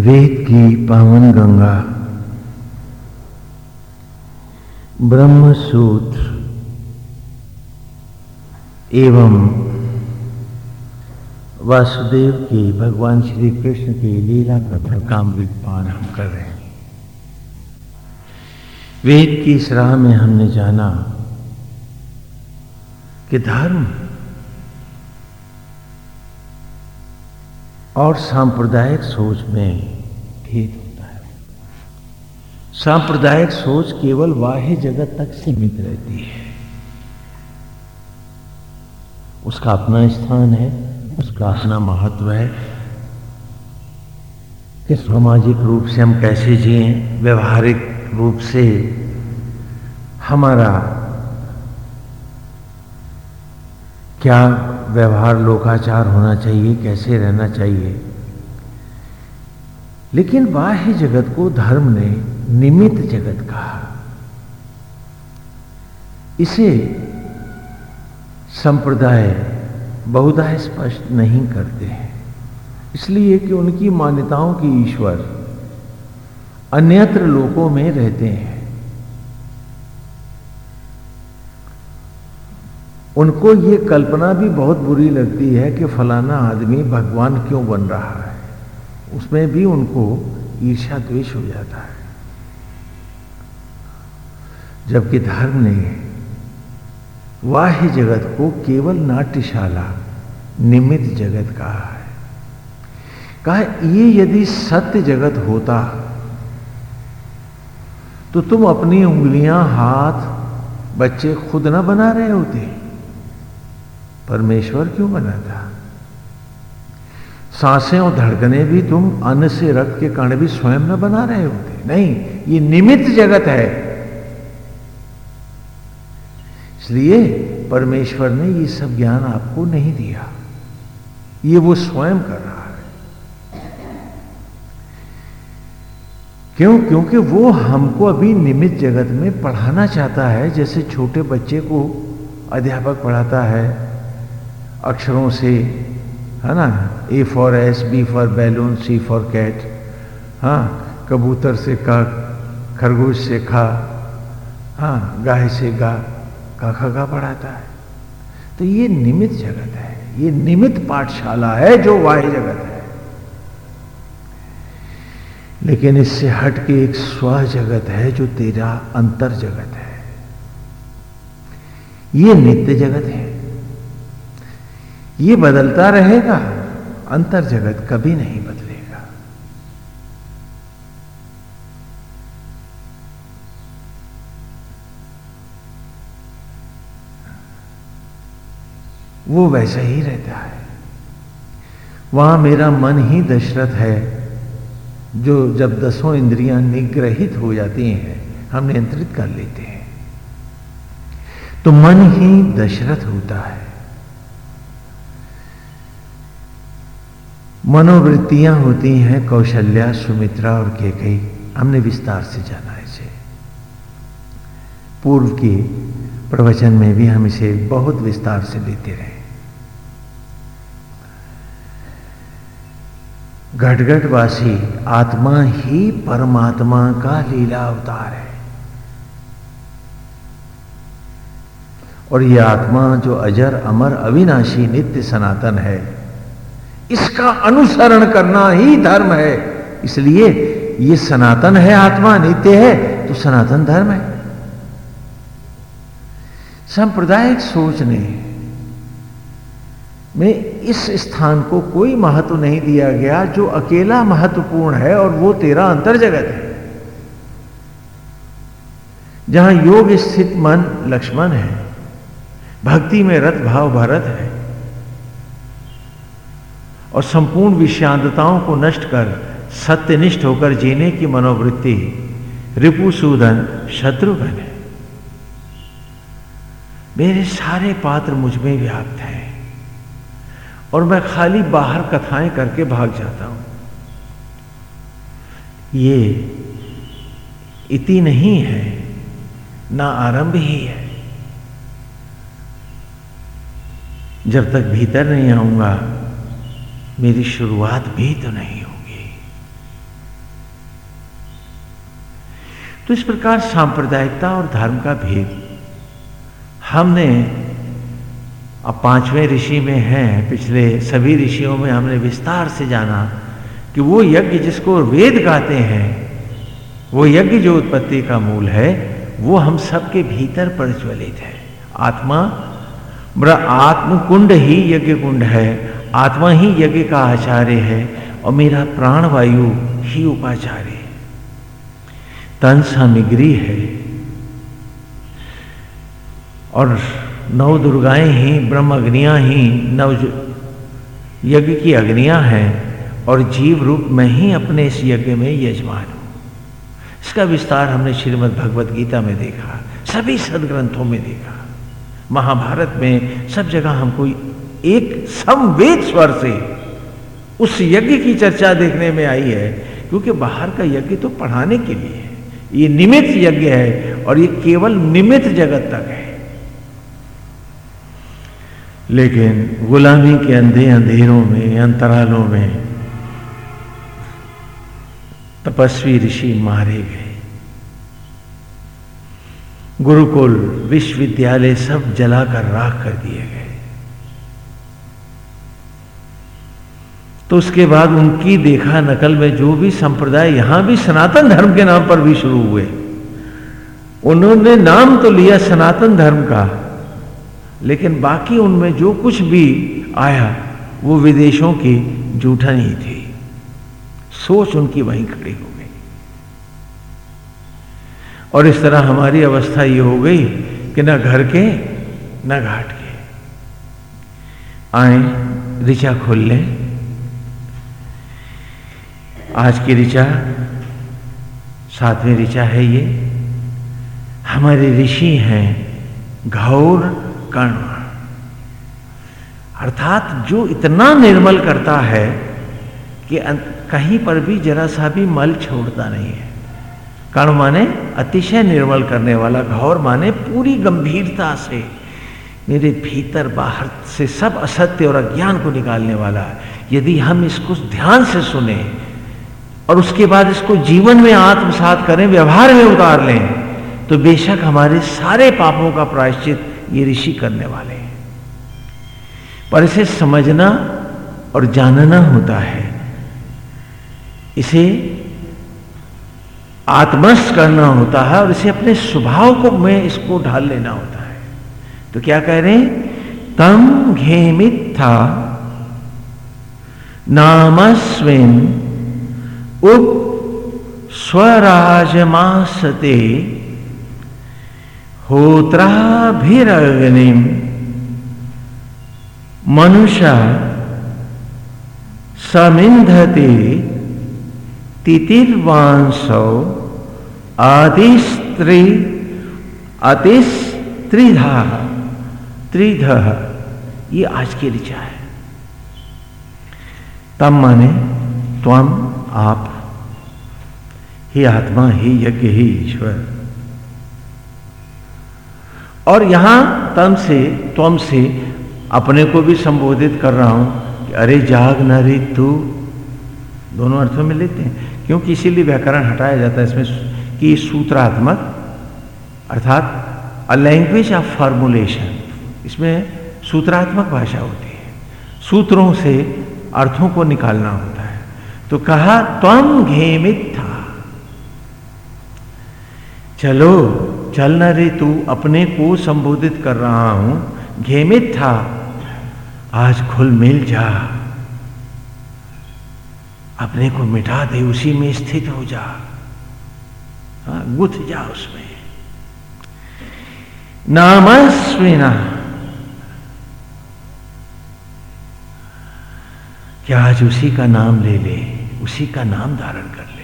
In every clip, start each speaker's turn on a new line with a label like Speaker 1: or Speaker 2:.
Speaker 1: वेद की पावन गंगा। ब्रह्म सूत्र एवं वासुदेव की भगवान श्री कृष्ण की लीला कथा कामृत पान हम कर रहे हैं। वेद की इस राह में हमने जाना कि धर्म और सांप्रदायिक सोच में भेद होता है। सांप्रदायिक सोच केवल बाह्य जगत तक सीमित रहती है। उसका अपना स्थान है, उसका अपना महत्व है। कि सामाजिक रूप से हम कैसे जिए, व्यवहारिक रूप से हमारा क्या व्यवहार लोकाचार होना चाहिए, कैसे रहना चाहिए। लेकिन बाह्य जगत को धर्म ने निमित्त जगत कहा। इसे संप्रदाय बहुधा स्पष्ट नहीं करते हैं। इसलिए कि उनकी मान्यताओं की ईश्वर अन्यत्र लोकों में रहते हैं। उनको ये कल्पना भी बहुत बुरी लगती है कि फलाना आदमी भगवान क्यों बन रहा है। उसमें भी उनको ईर्षा द्वेष हो जाता है। जबकि धर्म ने वाह्य जगत को केवल नाट्यशाला निमित जगत कहा है। कहा, ये यदि सत्य जगत होता तो तुम अपनी उंगलियाँ, हाथ बच्चे खुद ना बना रहे होते। परमेश्वर क्यों बना था? साँसें और धड़कने भी तुम अन्न से रक्त के कण भी स्वयं न बना रहे होते। नहीं, ये निमित्त जगत है। इसलिए परमेश्वर ने ये सब ज्ञान आपको नहीं दिया। ये वो स्वयं कर रहा है। क्यों? क्योंकि वो हमको अभी निमित्त जगत में पढ़ाना चाहता है, जैसे छोटे बच्चे को अध्यापक पढ़ाता है। अक्षरों से, है ना? A for S B for balloon C for cat हाँ? कबूतर से का, खरगोश से खा हाँ? गाय से गा का खा गा पढ़ाता है। तो ये निमित जगत है। ये निमित पाठशाला है जो वाह्य जगत है। लेकिन इससे हट के एक स्व जगत है जो तेरा अंतर जगत है। ये नित्य जगत है। ये बदलता रहेगा, अंतर जगत कभी नहीं बदलेगा। वो वैसा ही रहता है। वहाँ मेरा मन ही दशरथ है, जो जब दसों इंद्रियाँ निग्रहित हो जाती हैं, हम नियंत्रित कर लेते हैं। तो मन ही दशरथ होता है। मनोवृत्तियाँ होती हैं कौशल्या, सुमित्रा और केकई हमने विस्तार से जाना इसे। पूर्व के प्रवचन में भी हम इसे बहुत विस्तार से लेते रहे। घटघटवासी आत्मा ही परमात्मा का लीला अवतार है। और यह आत्मा जो अजर, अमर, अविनाशी नित्य सनातन है इसका अनुसरण करना ही धर्म है। इसलिए ये सनातन है, आत्मा नित्य है तो सनातन धर्म है। सांप्रदायिक सोचने में इस स्थान को कोई महत्व नहीं दिया गया, जो अकेला महत्वपूर्ण है और वो तेरा अंतर जगत है। जहाँ योग स्थित मन लक्ष्मण है, भक्ति में रत भाव भरत है। और संपूर्ण विषांतताओं को नष्ट कर सत्यनिष्ठ होकर जीने की मनोवृत्ति रिपुसूदन शत्रुघ्न है मेरे सारे पात्र मुझमें व्याप्त हैं और मैं खाली बाहर कथाएँ करके भाग जाता हूँ। ये इति नहीं है, ना आरंभ ही है। जब तक भीतर नहीं आऊँगा मेरी शुरुआत भी तो नहीं होगी। तो इस प्रकार सांप्रदायिकता और धर्म का भेद हमने, अब पाँचवें ऋषि में है, पिछले सभी ऋषियों में हमने विस्तार से जाना कि वो यज्ञ जिसको वेद गाते हैं, वो यज्ञ जो उत्पत्ति का मूल है, वो हम सबके भीतर प्रज्वलित है। आत्मा आत्मकुंड ही यज्ञ कुंड है। आत्मा ही यज्ञ का आचार्य है और मेरा प्राण वायु ही उपाचार्य तन सामग्री है। और नव दुर्गाएँ ही, ब्रह्म अग्नियाँ ही, नव यज्ञ की अग्नियाँ हैं और जीव रूप में ही अपने इस यज्ञ में यजमान हूँ। इसका विस्तार हमने श्रीमद् भगवत गीता में देखा, सभी सदग्रंथों में देखा। महाभारत में सब जगह हमको एक समवेद स्वर से उस यज्ञ की चर्चा देखने में आई है, क्योंकि बाहर का यज्ञ तो पढ़ाने के लिए है। ये निमित्त यज्ञ है और ये केवल निमित्त जगत तक है। लेकिन गुलामी के अंधे अंधेरों में, अंतरालों में तपस्वी ऋषि मारे गए। गुरुकुल, विश्वविद्यालय सब जलाकर राख कर दिए गए। तो उसके बाद उनकी देखा नकल में जो भी संप्रदाय यहाँ भी सनातन धर्म के नाम पर भी शुरू हुए, उन्होंने नाम तो लिया सनातन धर्म का, लेकिन बाकी उनमें जो कुछ भी आया, वो विदेशों की जूठा नहीं थी। सोच उनकी वहीं खड़ी हो गई। और इस तरह हमारी अवस्था ये हो गई कि ना घर के, ना घाट के। आए ऋचा खोल लें। आज की ऋचा, सातवीं ऋचा है ये। हमारे ऋषि हैं घौर कर्ण अर्थात जो इतना निर्मल करता है कि कहीं पर भी जरा सा भी मल छोड़ता नहीं है। कर्ण माने अतिशय निर्मल करने वाला, घौर माने पूरी गंभीरता से मेरे भीतर बाहर से सब असत्य और अज्ञान को निकालने वाला। यदि हम इसको ध्यान से सुने और उसके बाद इसको जीवन में आत्मसात करें, व्यवहार में उतार लें तो बेशक हमारे सारे पापों का प्रायश्चित ये ऋषि करने वाले हैं। पर इसे समझना और जानना होता है। इसे आत्मस्थ करना होता है और इसे अपने स्वभाव को में इसको ढाल लेना होता है। तो क्या कह रहे हैं? तम घेमित्था नामस्विन उप स्वराजमासते होत्राभिरग्निम मनुष्य समिंधते तितिर्वांसौ आदिस्त्री अतिस्त्रिधा त्रिध। ये आज की ऋचा है। तम माने त्वम आप। ही आत्मा, ही यज्ञ, ही ईश्वर। और यहाँ तम से, त्वम से अपने को भी संबोधित कर रहा हूँ कि अरे जाग न रे तू। दोनों अर्थों में लेते हैं। क्योंकि इसीलिए व्याकरण हटाया जाता है इसमें कि सूत्रात्मक, अर्थात अ लैंग्वेज ऑफ़ फॉर्मुलेशन इसमें सूत्रात्मक भाषा होती है। सूत्रों से अर्थों को निकालना होता है। तो कहा त्वम घेमित था। चलो चल न रे तू अपने को संबोधित कर रहा हूँ। घेमित था। आज खुल मिल जा। अपने को मिटा दे उसी में स्थित हो जा। हाँ, गुथ जा उसमें। नामस्विना। क्या आज उसी का नाम ले ले? उसी का नाम धारण कर ले।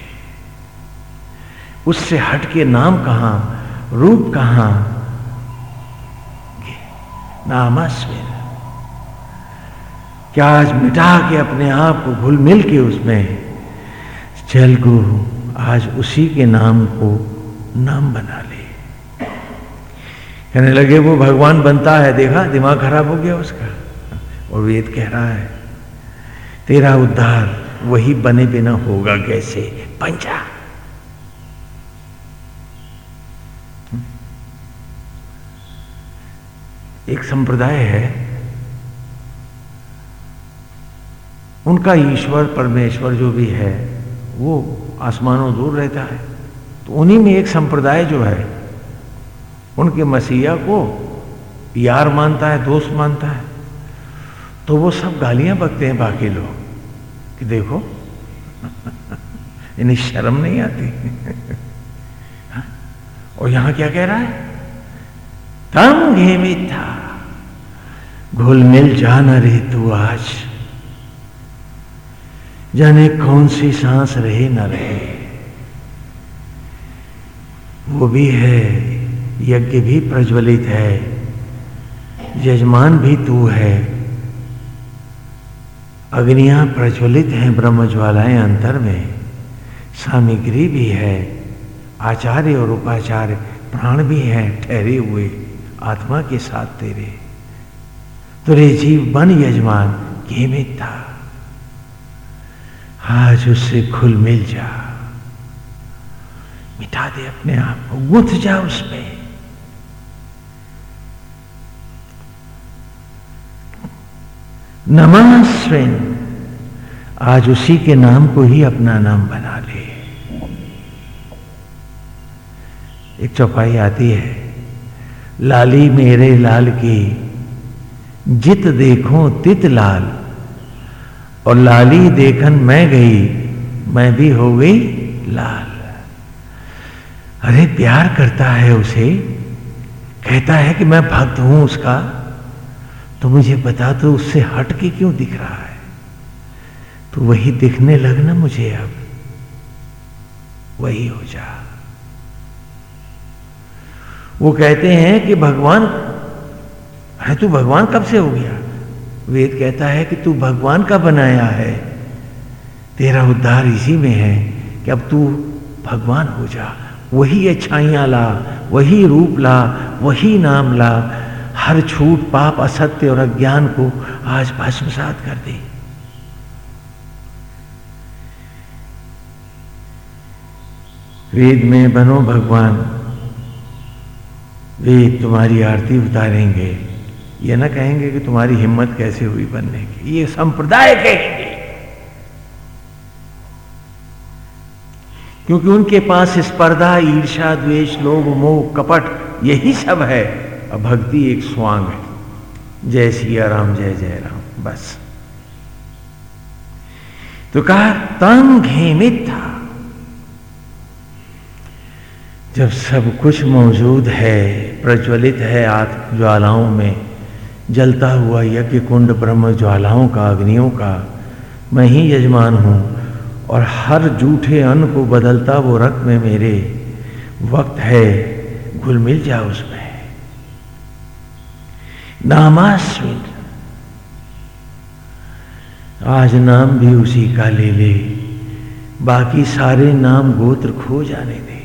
Speaker 1: उससे हट के नाम कहा, रूप कहाँ? नामस्विन क्या आज मिटा के अपने आप को घुल मिल के उसमें? चल गो, आज उसी के नाम को नाम बना ले। कहने लगे, वो भगवान बनता है, देखा? दिमाग खराब हो गया उसका। और वेद कह रहा है, तेरा उद्धार वही बने बिना होगा कैसे? पंचा एक संप्रदाय है, उनका ईश्वर, परमेश्वर जो भी है, वो आसमानों दूर रहता है। तो उन्हीं में एक संप्रदाय जो है, उनके मसीहा को यार मानता है, दोस्त मानता है। तो वो सब गालियाँ बकते हैं बाकी लोग। कि देखो, इन्हें शर्म नहीं आती। हाँ? और यहाँ क्या कह रहा है? तम घे मिथा घुल मिल जा न रही तू आज। जाने कौन सी सांस रहे न रहे। वो भी है, यज्ञ भी प्रज्वलित है, यजमान भी तू है। अग्नियाँ प्रज्वलित हैं ब्रह्म ज्वालाएँ अंतर में। सामग्री भी है आचार्य और उपाचार्य प्राण भी हैं ठहरे हुए आत्मा के साथ तेरे। तुरे जीव बन यजमान में था। आज उससे खुल मिल जा। मिटा दे अपने आप को, गुथ जा उसमें। नमस्विन आज उसी के नाम को ही अपना नाम बना ले। एक चौपाई आती है, लाली मेरे लाल की, जित देखो तित लाल, और लाली देखन मैं गई, मैं भी हो गई लाल। अरे प्यार करता है उसे, कहता है कि मैं भक्त हूँ उसका तो मुझे बता तो उससे हट के क्यों दिख रहा है? तो वही दिखने लगना मुझे अब। वही हो जा। वो कहते हैं कि भगवान, है तू भगवान कब से हो गया? वेद कहता है कि तू भगवान का बनाया है। तेरा उद्धार इसी में है कि अब तू भगवान हो जा। वही अच्छाइयाँ ला, वही रूप ला, वही नाम ला हर छूट पाप, असत्य और अज्ञान को आज भस्मसात कर दे। वेद में बनो भगवान, वेद तुम्हारी आरती उतारेंगे। ये ना कहेंगे कि तुम्हारी हिम्मत कैसे हुई बनने की। ये संप्रदाय कहेंगे। क्योंकि उनके पास स्पर्धा ईर्षा द्वेष, लोभ, मोह, कपट, यही सब है। भक्ति एक स्वांग है। जय सिया राम, जय जय राम, बस। तो कहा तम घेमित था जब सब कुछ मौजूद है, प्रज्वलित है आत्म ज्वालाओं में, जलता हुआ यज्ञ कुंड ब्रह्म ज्वालाओं का, अग्नियों का, मैं ही यजमान हूँ, और हर जूठे अन्न को बदलता वो रक्त में मेरे, वक्त है, घुल मिल जा उसमें। नामास्विन आज नाम भी उसी का ले ले, बाकी सारे नाम गोत्र खो जाने दे।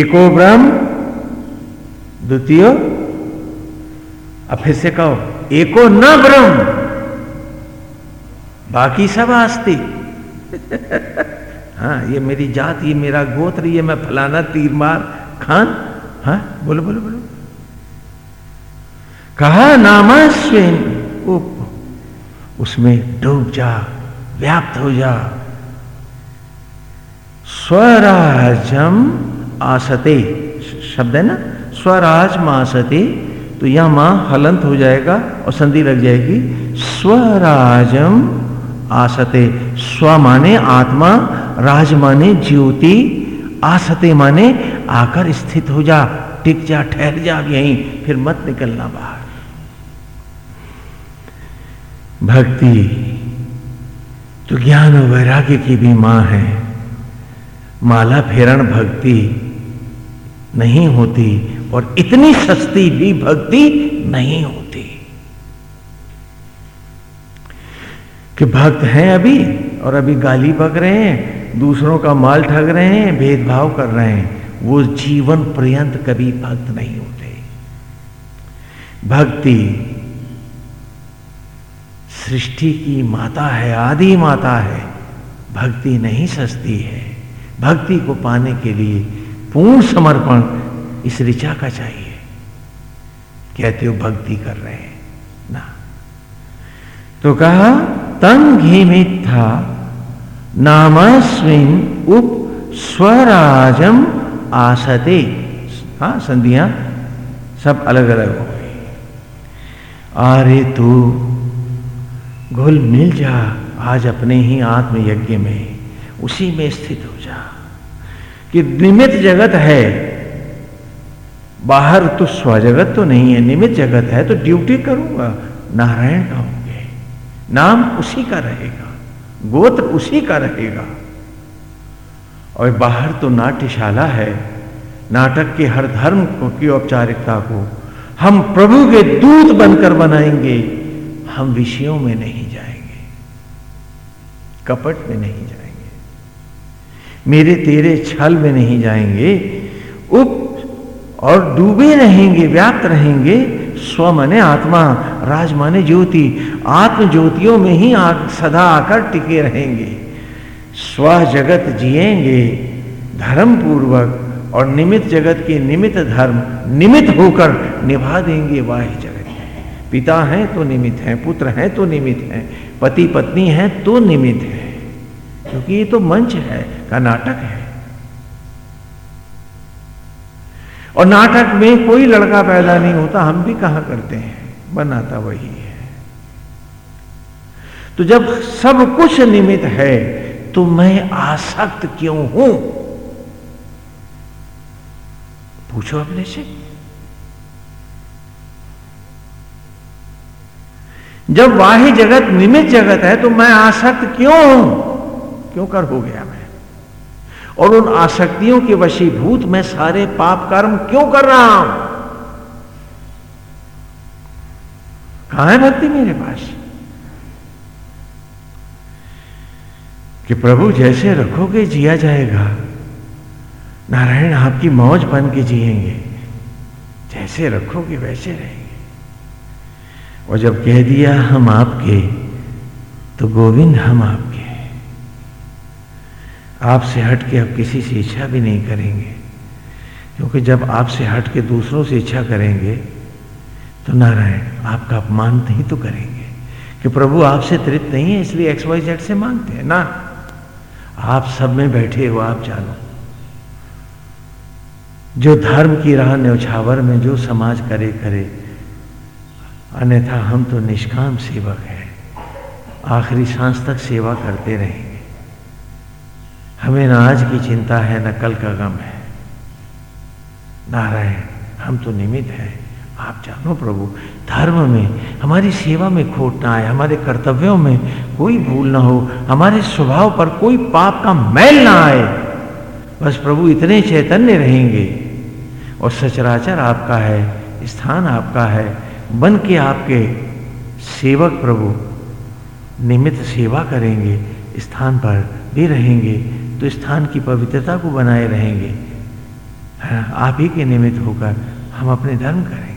Speaker 1: एको ब्रह्म, द्वितीय, अब फिर से कहो, एको न ब्रह्म, बाकी सब आस्ती। हाँ ये मेरी जात, ये मेरा गोत्र, ये मैं फलाना तीर मार, खान हाँ बोलो बोलो बोलो। कहा नामास्विन उसमें डूब जा, व्याप्त हो जा। स्वराजम आसते, शब्द है ना? स्वराज मासते तो यह माँ हलंत हो जाएगा और संधि लग जाएगी। स्वराजम आसते, स्व माने आत्मा, राज माने ज्योति, आसते माने आकर स्थित हो जा। टिक जा, ठहर जा यहीं, फिर मत निकलना बाहर। भक्ति तो ज्ञान और वैराग्य की भी माँ है। माला फेरण भक्ति नहीं होती और इतनी सस्ती भी भक्ति नहीं होती। कि भक्त हैं अभी और अभी गाली बक रहे हैं, दूसरों का माल ठग रहे हैं, भेदभाव कर रहे हैं, वो जीवन पर्यंत कभी भक्त नहीं होते। भक्ति सृष्टि की माता है, आदि माता है, भक्ति नहीं सस्ती है। भक्ति को पाने के लिए पूर्ण समर्पण इस ऋचा का चाहिए। कहते हो, भक्ति कर रहे हैं। ना। तो कहा तंग घीमित था नामस्विन उप स्वराजम आसते। हाँ संधियाँ सब अलग अलग हो गई। अरे तू घुल मिल जा आज अपने ही आत्म यज्ञ में, उसी में स्थित हो जा। कि निमित जगत है, बाहर तो स्वजगत तो नहीं है, निमित जगत है तो ड्यूटी करूँगा, नारायण कहूँगे। नाम उसी का रहेगा, गोत्र उसी का रहेगा। और बाहर तो नाट्यशाला है, नाटक के हर धर्म को, की औपचारिकता को, हम प्रभु के दूत बनकर बनाएँगे। हम विषयों में नहीं जाएँगे कपट में नहीं जाएँगे मेरे तेरे छल में नहीं जाएँगे उप और डूबे रहेंगे व्याप्त रहेंगे स्व मने आत्मा राज माने ज्योति आत्म ज्योतियों में ही आ, सदा आकर टिके रहेंगे। स्व जगत जिएँगे धर्म पूर्वक और निमित जगत के निमित धर्म निमित होकर निभा देंगे वाह जगत। पिता हैं तो निमित हैं, पुत्र हैं तो निमित हैं, पति पत्नी हैं तो निमित है। क्योंकि ये तो मंच है, का नाटक है। और नाटक में कोई लड़का पैदा नहीं होता, हम भी कहाँ करते हैं? बनाता वही है। तो जब सब कुछ निमित है तो मैं आसक्त क्यों हूँ? पूछो अपने से। जब वाही जगत निमित जगत है तो मैं आसक्त क्यों हूँ? क्यों कर हो गया मैं? और उन आसक्तियों के वशीभूत मैं सारे पाप कर्म क्यों कर रहा हूँ? कहा है भक्ति मेरे पास? कि प्रभु, जैसे रखोगे जिया जाएगा। नारायण आपकी मौज बन के जिएँगे। जैसे रखोगे वैसे रहेंगे। और जब कह दिया हम आपके तो गोविंद हम आपके आपसे हट के अब किसी से इच्छा भी नहीं करेंगे। क्योंकि जब आपसे हट के दूसरों से इच्छा करेंगे तो नारायण, आपका अपमान नहीं तो करेंगे। कि प्रभु आपसे तृप्त नहीं है, इसलिए एक्स वाई जेड से मांगते हैं। ना, आप सब में बैठे हो, आप जानो। जो धर्म की राह न्यौछावर में, जो समाज करे करे अन्यथा हम तो निष्काम सेवक हैं। आखिरी सांस तक सेवा करते रहेंगे। हमें ना आज की चिंता है, न कल का गम है। नारायण, हम तो निमित हैं। आप जानो प्रभु, धर्म में, हमारी सेवा में खोट ना आए, हमारे कर्तव्यों में कोई भूल ना हो, हमारे स्वभाव पर कोई पाप का मैल ना आए। बस प्रभु, इतने चैतन्य रहेंगे। और सचराचर आपका है, स्थान आपका है बन के आपके सेवक प्रभु निमित्त सेवा करेंगे, स्थान पर भी रहेंगे तो स्थान की पवित्रता को बनाए रहेंगे। आप ही के निमित्त होकर हम अपने धर्म करेंगे।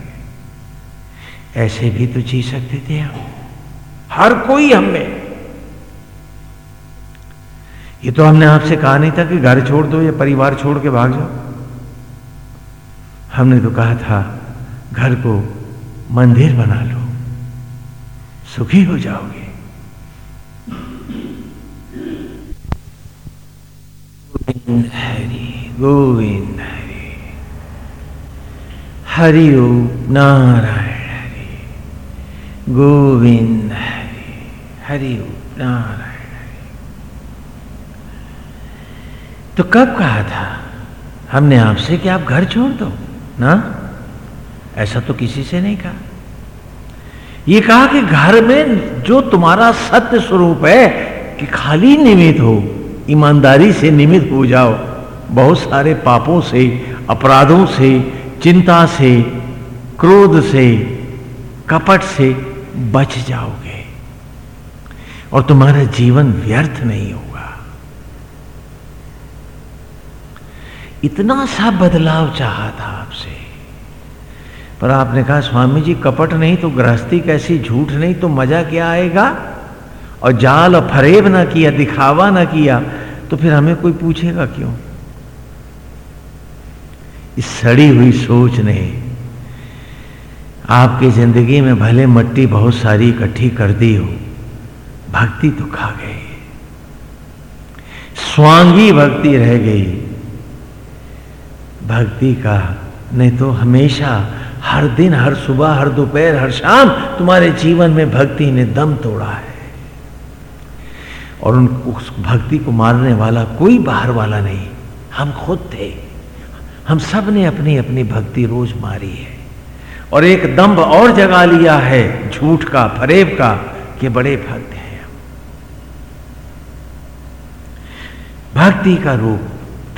Speaker 1: ऐसे भी तो जी सकते थे हम हर कोई हमें ये तो हमने आपसे कहा नहीं था कि घर छोड़ दो या परिवार छोड़ के भाग जाओ। हमने तो कहा था, घर को मंदिर बना लो। सुखी हो जाओगे। गोविंद हरि गोविंद हरि। हरि ओ नारायण हरि। गोविंद हरि हरि ओ नारायण हरि। तो कब कहा था? हमने आपसे कि आप घर छोड़ दो, ना? ऐसा तो किसी से नहीं कहा। ये कहा कि घर में जो तुम्हारा सत्य स्वरूप है कि खाली निमित हो, ईमानदारी से निमित हो जाओ, बहुत सारे पापों से, अपराधों से, चिंता से, क्रोध से, कपट से बच जाओगे। और तुम्हारा जीवन व्यर्थ नहीं होगा। इतना सा बदलाव चाहा था आपसे। पर आपने कहा, स्वामी जी, कपट नहीं तो गृहस्थी कैसी, झूठ नहीं तो मज़ा क्या आएगा? और जाल और फरेब ना किया, दिखावा ना किया तो फिर हमें कोई पूछेगा क्यों? इस सड़ी हुई सोच ने आपकी ज़िंदगी में भले मट्टी बहुत सारी इकट्ठी कर दी हो, भक्ति तो खा गई। स्वांगी भक्ति रह गई। भक्ति का नहीं तो हमेशा हर दिन, हर सुबह, हर दोपहर, हर शाम तुम्हारे जीवन में भक्ति ने दम तोड़ा है। और उन उस भक्ति को मारने वाला कोई बाहर वाला नहीं, हम खुद थे। हम सबने अपनी अपनी भक्ति रोज मारी है। और एक दम्भ और जगा लिया है, झूठ का, फरेब का, कि बड़े भक्त हैं भक्ति का रूप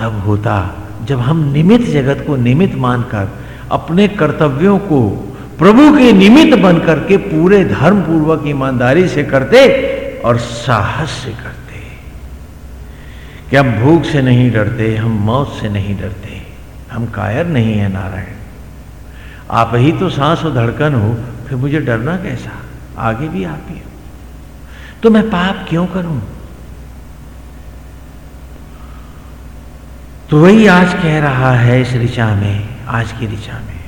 Speaker 1: तब होता जब हम निमित जगत को निमित मानकर अपने कर्तव्यों को प्रभु के निमित्त बनकर के पूरे धर्म पूर्वक ईमानदारी से करते और साहस से करते। कि हम भूख से नहीं डरते, हम मौत से नहीं डरते, हम कायर नहीं है नारायण। आप ही तो सांस और धड़कन हो, फिर मुझे डरना कैसा? आगे भी आप ही हो। तो मैं पाप क्यों करूँ? तो वही आज कह रहा है इस ऋचा में आज की दिशा में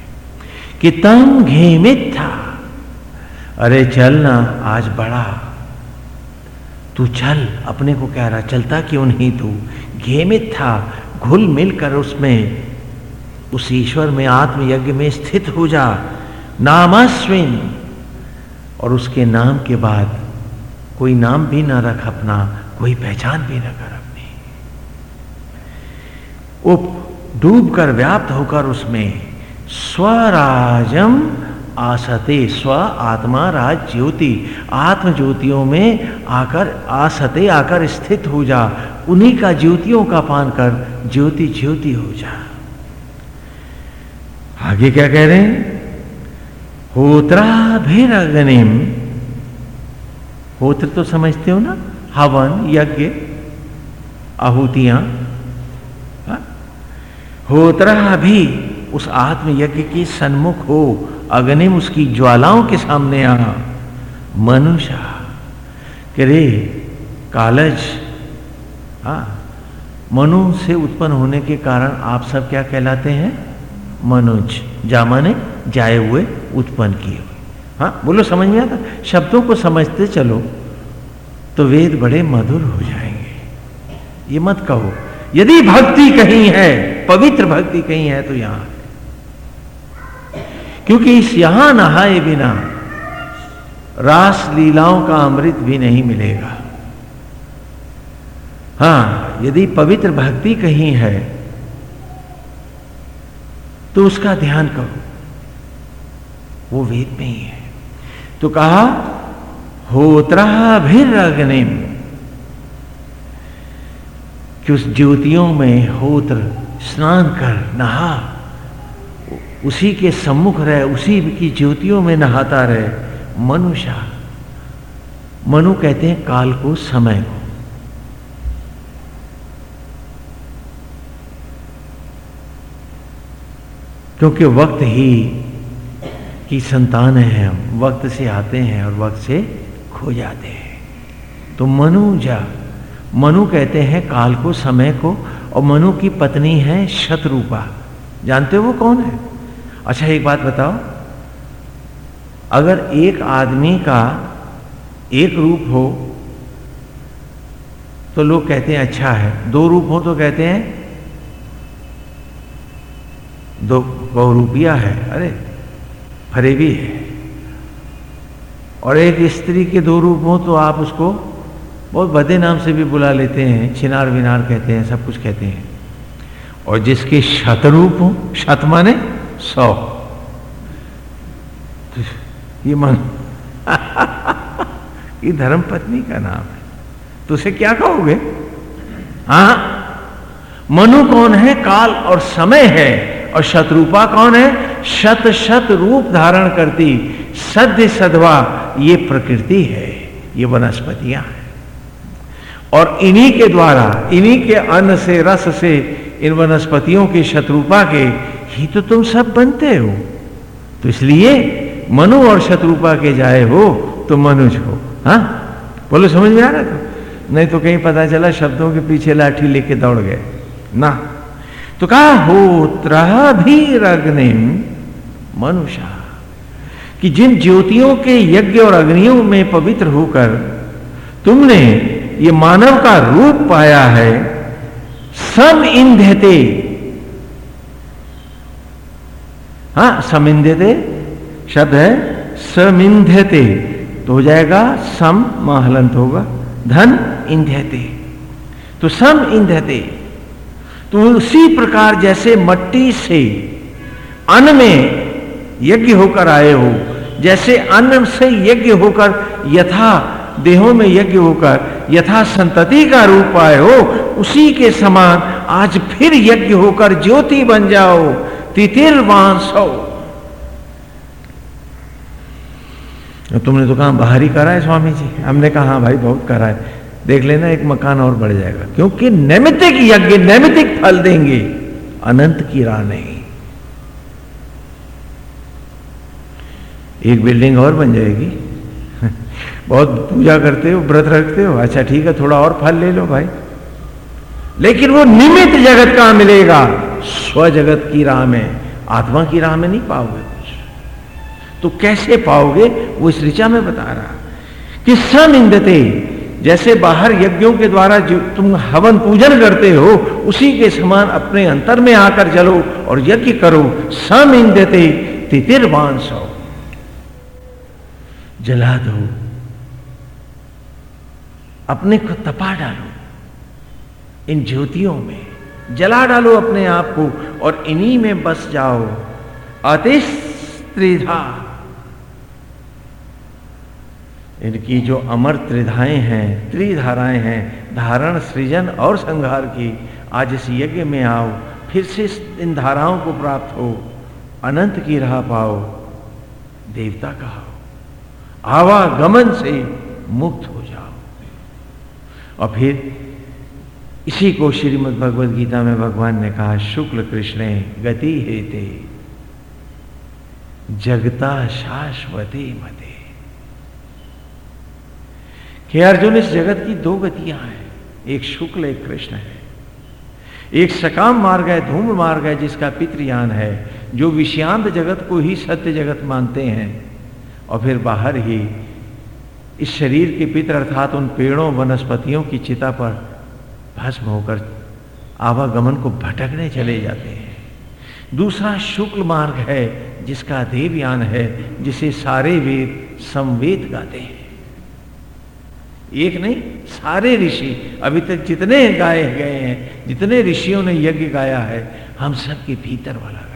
Speaker 1: कि तम घेमित था। अरे चलना आज बड़ा। तू चल, अपने को कह रहा, चलता क्यों नहीं तू? घेमित था, घुल मिलकर उसमें। उस ईश्वर में, आत्मयज्ञ में स्थित हो जा। नामस्विन और उसके नाम के बाद कोई नाम भी ना रख अपना, कोई पहचान भी ना कर अपनी। उप डूब कर व्याप्त होकर उसमें स्वराजम आसते, स्व आत्मा राज ज्योति आत्म ज्योतियों में आकर, आसते आकर स्थित हो जा। उन्हीं का ज्योतियों का पान कर ज्योति ज्योति हो जा। आगे क्या कह रहे हैं? होत्राभिरग्निम। होत्र तो समझते हो ना? हवन, यज्ञ, आहुतियाँ? होत्रा भी उस आत्म यज्ञ के सन्मुख हो, अग्निम उसकी ज्वालाओं के सामने आ। मनुष्य रे कालज, हा, मनु से उत्पन्न होने के कारण आप सब क्या कहलाते हैं? मनुज जामा ने जाए हुए उत्पन्न किए हुए। हाँ बोलो, समझ में आता? शब्दों को समझते चलो तो वेद बड़े मधुर हो जाएँगे। ये मत कहो, यदि भक्ति कहीं है पवित्र भक्ति कहीं है तो यहाँ। क्योंकि इस यहाँ नहाए बिना रास लीलाओं का अमृत भी नहीं मिलेगा। हाँ, यदि पवित्र भक्ति कहीं है तो उसका ध्यान करो। वो वेद में ही है। तो कहा, होत्रा फिर अग्निम कि उस ज्योतियों में होत्र स्नान कर, नहा। उसी के सम्मुख रहे, उसी की ज्योतियों में नहाता रहे, मनुष्य। मनु कहते हैं काल को समय को। क्योंकि वक्त ही की संतान है हम, वक्त से आते हैं और वक्त से खो जाते हैं। तो मनु जा, मनु कहते हैं काल को समय को और मनु की पत्नी है शत्रुपा। जानते हो वो कौन है? अच्छा एक बात बताओ। अगर एक आदमी का एक रूप हो तो लोग कहते हैं अच्छा है। दो रूप हो तो कहते हैं, दो बहुरूपिया है। अरे, फरेबी है। और एक स्त्री के दो रूप हो तो आप उसको बहुत बदे नाम से भी बुला लेते हैं, छिनार विनार कहते हैं, सब कुछ कहते हैं। और जिसके शतरूप हो, शत माने सौ। तो ये मन ये धर्म पत्नी का नाम है। तो उसे क्या कहोगे? हा? मनु कौन है, काल और समय है, और शत्रुपा कौन है? शत शत रूप धारण करती, सद्य सदवा, ये प्रकृति है, ये वनस्पतियाँ हैं। और इन्हीं के द्वारा, इन्हीं के अन्न से, रस से, इन वनस्पतियों के शत्रुपा के ही तो तुम सब बनते हो। तो इसलिए मनु और शत्रुपा के जाए हो तो मनुज हो। हा? बोलो, समझ में आ रहा था? नहीं तो कहीं पता चला शब्दों के पीछे लाठी लेके दौड़ गए। ना। तो कहा होत्र भी रग्निम मनुष्य कि जिन ज्योतियों के यज्ञ और अग्नियों में पवित्र होकर तुमने ये मानव का रूप पाया है, सम इंधते हाँ समिंधते शब्द है समिंधते तो हो जाएगा सम महलंत होगा, धन इंधते तो सम इंधते तो उसी प्रकार जैसे मट्टी से अन्न में यज्ञ होकर आए हो, जैसे अन्न से यज्ञ होकर, यथा देहों में यज्ञ होकर यथा संतति का रूप आए हो, उसी के समान आज फिर यज्ञ होकर ज्योति बन जाओ, तितिर्वांस। हो तुमने तो कहा, बाहर ही करा है स्वामी जी हमने कहा हाँ भाई, बहुत करा है देख लेना, एक मकान और बढ़ जाएगा, क्योंकि नैमितिक यज्ञ नैमितिक फल देंगे, अनंत की राह नहीं। एक बिल्डिंग और बन जाएगी। बहुत पूजा करते हो, व्रत रखते हो। अच्छा ठीक है, थोड़ा और फल ले लो भाई। लेकिन वो निमित्त जगत कहाँ मिलेगा? स्व जगत की राह में। आत्मा की राह में नहीं पाओगे कुछ। तो कैसे पाओगे? वो इस ऋचा में बता रहा। कि समिंदते, जैसे बाहर यज्ञों के द्वारा जो तुम हवन पूजन करते हो, उसी के समान अपने अंतर में आकर चलो और यज्ञ करो। समिंदते, तितिर्वांस। हो जला दो। अपने को तपा डालो। इन ज्योतियों में जला डालो अपने आप को और इन्हीं में बस जाओ। अतिस्त्रिधा इनकी जो अमर त्रिधाएँ हैं, त्रिधाराएँ हैं, धारण, सृजन और संहार की, आज इस यज्ञ में आओ, फिर से इन धाराओं को प्राप्त हो, अनंत की राह पाओ। देवता कहा, आवागमन से मुक्त हो और फिर इसी को श्रीमद भगवद गीता में भगवान ने कहा, शुक्ल कृष्ण, गति हेते, जगता शाश्वती मते। कि अर्जुन, इस जगत की दो गतियाँ हैं। एक शुक्ल, एक कृष्ण है। एक सकाम मार्ग है, धूम मार्ग है, जिसका पितृयान है, जो विषयांत जगत को ही सत्य जगत मानते हैं, और फिर बाहर ही इस शरीर के पितर अर्थात उन पेड़ों, वनस्पतियों की चिता पर भस्म होकर आवागमन को भटकने चले जाते हैं। दूसरा शुक्ल मार्ग है, जिसका देवयान है, जिसे सारे वेद संवेद गाते हैं। एक नहीं, सारे ऋषि अभी तक जितने गाए गए हैं, जितने ऋषियों ने यज्ञ गाया है, हम सबके भीतर वाला गया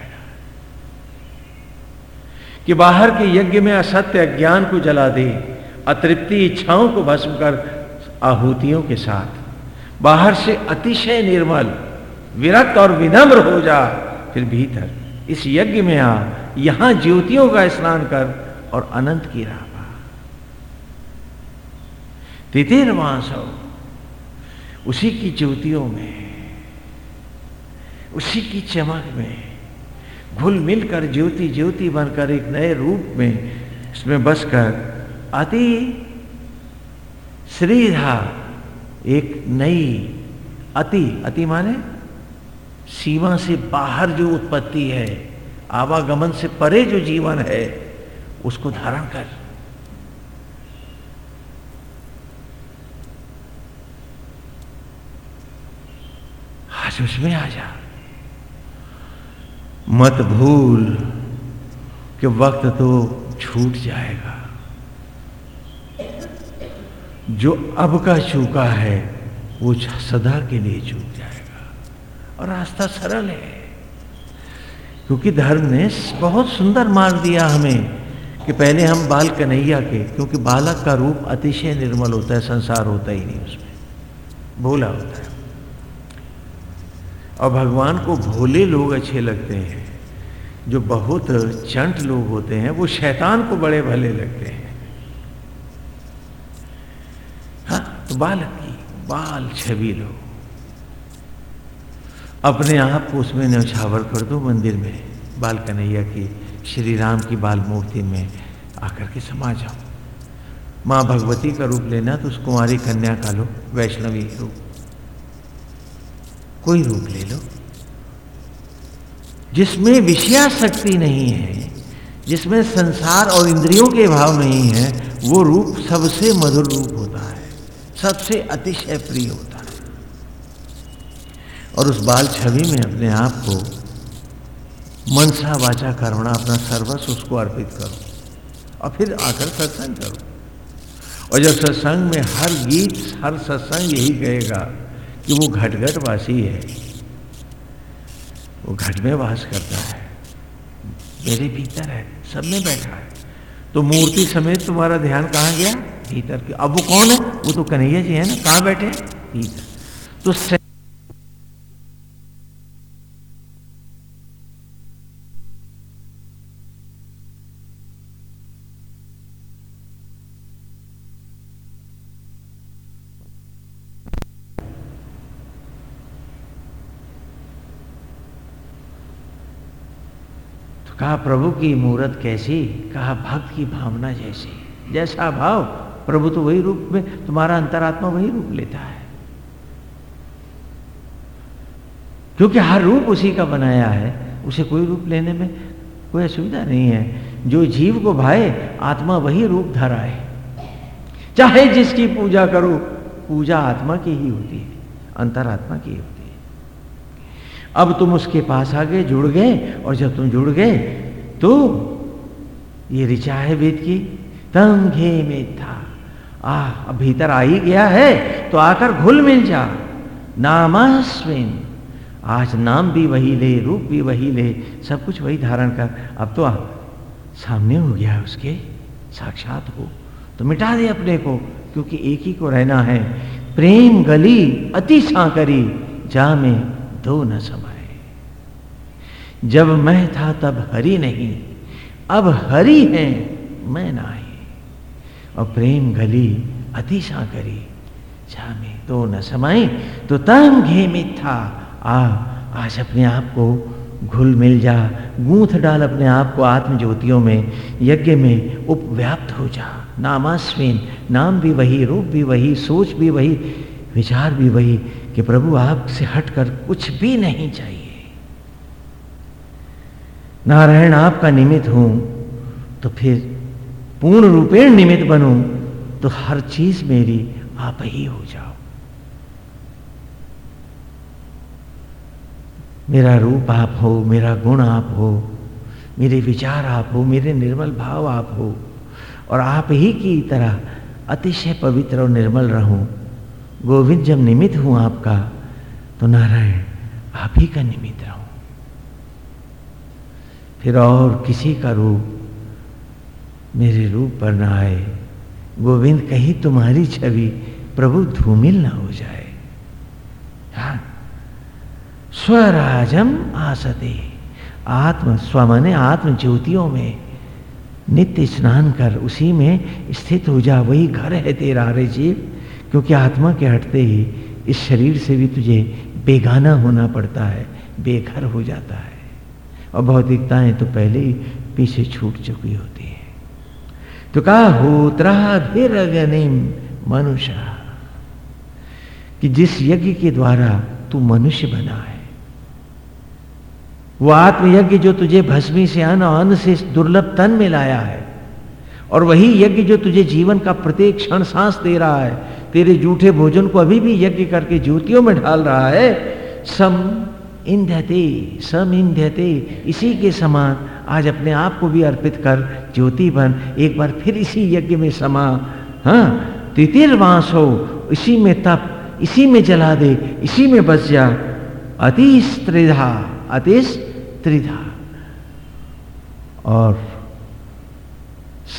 Speaker 1: कि बाहर के यज्ञ में असत्य अज्ञान को जला दे अतृप्ति इच्छाओं को भस्म कर आहुतियों के साथ। बाहर से अतिशय निर्मल, विरक्त और विनम्र हो जा, फिर भीतर, इस यज्ञ में आ, यहाँ ज्योतियों का स्नान कर और अनंत की राह पा। तिथिर्वास हो उसी की ज्योतियों में, उसी की चमक में, घुल मिलकर ज्योति ज्योति बनकर एक नए रूप में, इसमें बसकर अति श्रीधा, एक नई अति अति माने सीमा से बाहर जो उत्पत्ति है, आवागमन से परे जो जीवन है, उसको धारण कर। आज उसमें आ जा। मत भूल कि वक्त तो छूट जाएगा। जो अब का चूका है, वो सदा के लिए चूक जाएगा। और रास्ता सरल है, क्योंकि धर्म ने बहुत सुंदर मार्ग दिया हमें कि पहले हम बाल कन्हैया के, क्योंकि बालक का रूप अतिशय निर्मल होता है, संसार होता ही नहीं उसमें। भोला होता है। और भगवान को भोले लोग अच्छे लगते हैं। जो बहुत चंट लोग होते हैं, वो शैतान को बड़े भले लगते हैं हाँ तो बालक की बाल छवि लो। अपने आप को उसमें न्यौछावर कर दो मंदिर में बाल कन्हैया की, श्री राम की बाल मूर्ति में आकर के समा जाओ। माँ भगवती का रूप लेना तो उस कुमारी कन्या का लो, वैष्णवी रूप। कोई रूप ले लो, जिसमें विषया शक्ति नहीं है, जिसमें संसार और इंद्रियों के भाव नहीं है, वो रूप सबसे मधुर रूप होता है। सबसे अतिशय प्रिय होता है। और उस बाल छवि में अपने आप को मनसा वाचा कर्मणा अपना सर्वस्व उसको अर्पित करो और फिर आकर सत्संग करो। और जब सत्संग में हर गीत, हर सत्संग यही कहेगा कि वो घटघट वासी है। वो घट में वास करता है। मेरे भीतर है, सब में बैठा है। तो मूर्ति समेत तुम्हारा ध्यान कहाँ गया? भीतर के। अब वो कौन है? वो तो कन्हैया जी है ना। कहाँ बैठे भीतर तो कहा, प्रभु की मूर्त कैसी? कहा, भक्त की भावना जैसी। जैसा भाव प्रभु तो वही रूप में, तुम्हारा अंतरात्मा वही रूप लेता है। क्योंकि हर रूप उसी का बनाया है, उसे कोई रूप लेने में कोई असुविधा नहीं है। जो जीव को भाए, आत्मा वही रूप धराए चाहे जिसकी पूजा करो, पूजा आत्मा की ही होती है, अंतरात्मा की होती है। अब तुम उसके पास आ गए जुड़ गए, और जब तुम जुड़ गए तो ये ऋचा है वेद की तम घे में था आ अब भीतर आ ही गया है तो आकर घुल मिल जा। नामास्विन आज नाम भी वही ले रूप भी वही ले सब कुछ वही धारण कर। अब तो आ, सामने हो गया उसके साक्षात हो। तो मिटा दे अपने को क्योंकि एक ही को रहना है। प्रेम गली अति सांकरी जा में दो न समाए जब मैं था तब हरि नहीं अब हरि है मैं नाही और प्रेम गली अतिशा करी। में तो न समाई तो तम घे मिथ्या आ, आज अपने आप को घुल मिल जा, गूंथ डाल अपने आप को आत्म ज्योतियों में, यज्ञ में उपव्याप्त हो जा। नामास्विन नाम भी वही, रूप भी वही, सोच भी वही, विचार भी वही कि प्रभु आपसे हटकर कुछ भी नहीं चाहिए। नारायण, आपका निमित्त हूँ तो फिर पूर्ण रूपेण निमित्त बनूं तो हर चीज़ मेरी आप ही हो जाओ। मेरा रूप आप हो, मेरा गुण आप हो, मेरे विचार आप हो, मेरे निर्मल भाव आप हो, और आप ही की तरह अतिशय पवित्र और निर्मल रहूँ। गोविंद, जब निमित्त हूँ आपका तो नारायण आप ही का निमित्त रहूँ। फिर और किसी का रूप मेरे रूप पर ना आए। गोविंद, कहीं तुम्हारी छवि प्रभु धूमिल ना हो जाए। हाँ स्वराजम आसते। आत्म, स्वमने आत्म ज्योतियों में नित्य स्नान कर उसी में स्थित हो जा। वही घर है तेरा रे जीव, क्योंकि आत्मा के हटते ही इस शरीर से भी तुझे बेगाना होना पड़ता है, बेघर हो जाता है। और भौतिकताएँ तो पहले ही पीछे छूट चुकी होती है। तो कहा मनुष्य। कि जिस यज्ञ के द्वारा तू मनुष्य बना है, वो आत्मयज्ञ जो तुझे भस्मी से अन्न अन्न से दुर्लभ तन में लाया है, और वही यज्ञ जो तुझे जीवन का प्रत्येक क्षण सांस दे रहा है, तेरे जूठे भोजन को अभी भी यज्ञ करके ज्योतियों में ढाल रहा है, सम इंध्यते सम इंध्यते इसी के समान आज अपने आप को भी अर्पित कर ज्योति बन, एक बार फिर इसी यज्ञ में समा। हाँ तितिर्वास हो इसी में तप, इसी में जला दे, इसी में बस जा। अतिश त्रिधा अतिश त्रिधा और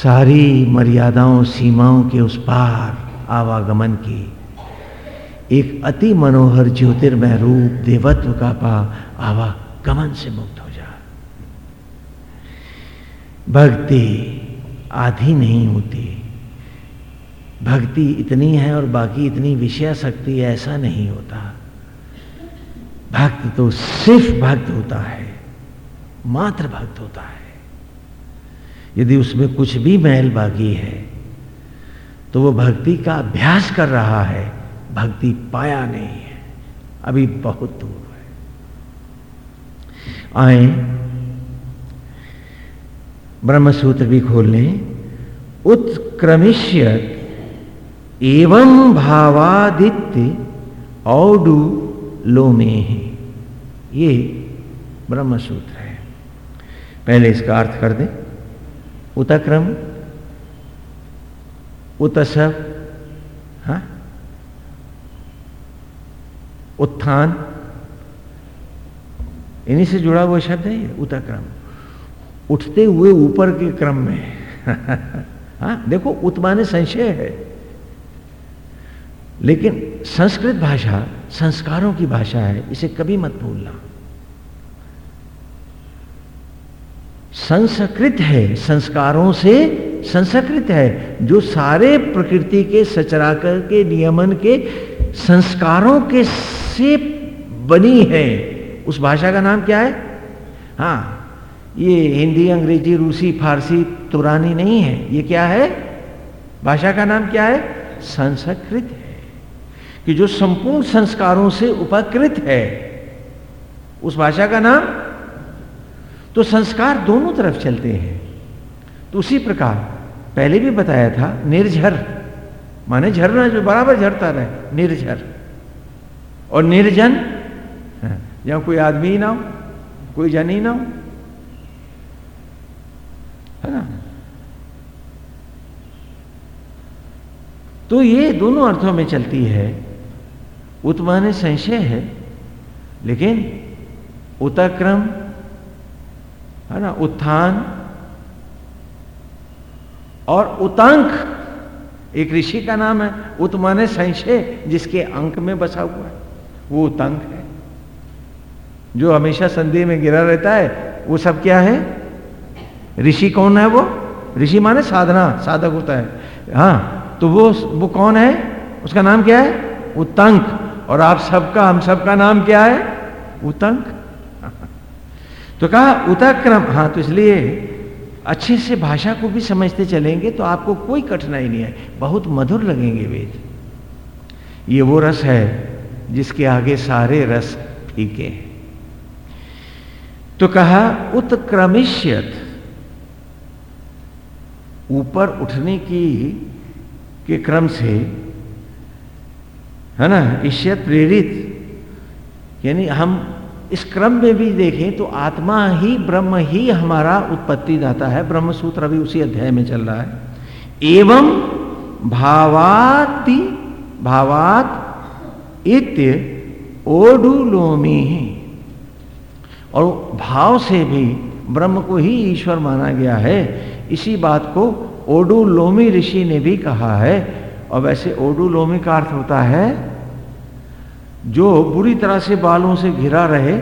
Speaker 1: सारी मर्यादाओं, सीमाओं के उस पार आवागमन की। एक अति मनोहर ज्योतिर्मय रूप देवत्व का पा आवागमन से मुक्त हो जा। भक्ति आधी नहीं होती। भक्ति इतनी है और बाकी इतनी विषय शक्ति ऐसा नहीं होता। भक्त तो सिर्फ़ भक्त होता है, मात्र भक्त होता है। यदि उसमें कुछ भी महल बाकी है तो वो भक्ति का अभ्यास कर रहा है। भक्ति पाया नहीं है। अभी बहुत दूर है। आए। ब्रह्म सूत्र भी खोल लें। उत्क्रमिष्य एवं भावादित्य औडु लोमे। है ये ब्रह्म सूत्र है। पहले इसका अर्थ कर दें। उतक्रम, उतसव उत्थान। इन्हीं से जुड़ा हुआ शब्द है ये उतक्रम उठते हुए ऊपर के क्रम में। हा? देखो उत्माने संशय है। लेकिन संस्कृत भाषा, संस्कारों की भाषा है, इसे कभी मत भूलना। संस्कृत है, संस्कारों से संस्कृत है, जो सारे प्रकृति के सचराकर के नियमन के संस्कारों के से बनी है। उस भाषा का नाम क्या है? हाँ ये हिंदी, अंग्रेज़ी, रूसी, फारसी, तुरानी नहीं है। ये क्या है? भाषा का नाम क्या है? संस्कृत है। कि जो संपूर्ण संस्कारों से उपकृत है, उस भाषा का नाम? तो संस्कार दोनों तरफ़ चलते हैं। तो उसी प्रकार, पहले भी बताया था, निर्झर। माने झरना जो बराबर झरता रहे, निर्झर। और निर्जन? जहाँ कोई आदमी ही ना हो, कोई जन ही ना हो। है ना? तो ये दोनों अर्थों में चलती है। उत्माने संशय है, लेकिन उतक्रम है ना, उत्थान और उतांक एक ऋषि का नाम है, उत्माने संशय, जिसके अंक में बसा हुआ है। वो उतांक है। जो हमेशा संदेह में गिरा रहता है, वो सब क्या है? ऋषि कौन है वो? ऋषि माने साधना, साधक होता है। हाँ तो वो वो कौन है? उसका नाम क्या है? उतंक और आप सबका, हम सबका नाम क्या है? उतंक तो कहा उतक्रम हाँ तो इसलिए अच्छे से भाषा को भी समझते चलेंगे तो आपको कोई कठिनाई नहीं है। बहुत मधुर लगेंगे वेद। ये वो रस है जिसके आगे सारे रस फीके हैं। तो कहा, उत्क्रमिष्यत। ऊपर उठने की के क्रम से, है ना ईश्यत प्रेरित। यानी हम इस क्रम में भी देखें तो आत्मा ही, ब्रह्म ही हमारा उत्पत्ति दाता है। ब्रह्म सूत्र अभी उसी अध्याय में चल रहा है। एवं भावाति, भावात इत्य ओडुलोमी और भाव से भी ब्रह्म को ही ईश्वर माना गया है। इसी बात को ओडुलोमी ऋषि ने भी कहा है। और वैसे ओडुलोमी का अर्थ होता है, जो बुरी तरह से बालों से घिरा रहे,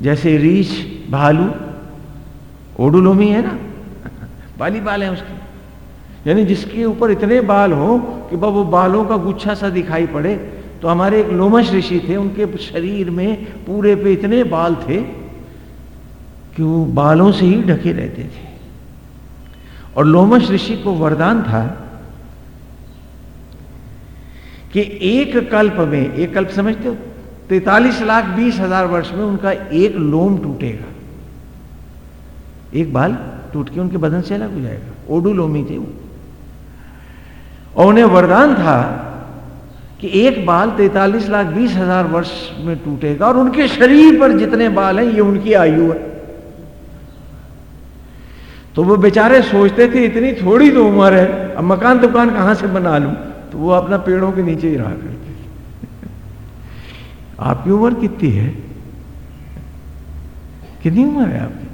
Speaker 1: जैसे रीछ, भालू। ओडुलोमी है ना? बाली बाल है उसके। यानी जिसके ऊपर इतने बाल हो कि वो बालों का गुच्छा सा दिखाई पड़े तो हमारे एक लोमश ऋषि थे, उनके शरीर में पूरे पे इतने बाल थे कि वो बालों से ही ढके रहते थे। और लोमश ऋषि को वरदान था कि एक कल्प में, एक कल्प समझते हो, तैतालीस लाख बीस हज़ार वर्ष में उनका एक लोम टूटेगा। एक बाल टूट के उनके बदन से अलग हो जाएगा। ओडू लोमी थे वो। और उन्हें वरदान था कि एक बाल तैतालीस लाख बीस हज़ार वर्ष में टूटेगा और उनके शरीर पर जितने बाल हैं, ये उनकी आयु है। तो वो बेचारे सोचते थे, इतनी थोड़ी तो उम्र है, अब मकान दुकान कहाँ से बना लूँ? तो वो अपना पेड़ों के नीचे ही रहा करते आपकी उम्र कितनी है? कितनी उम्र है आपकी?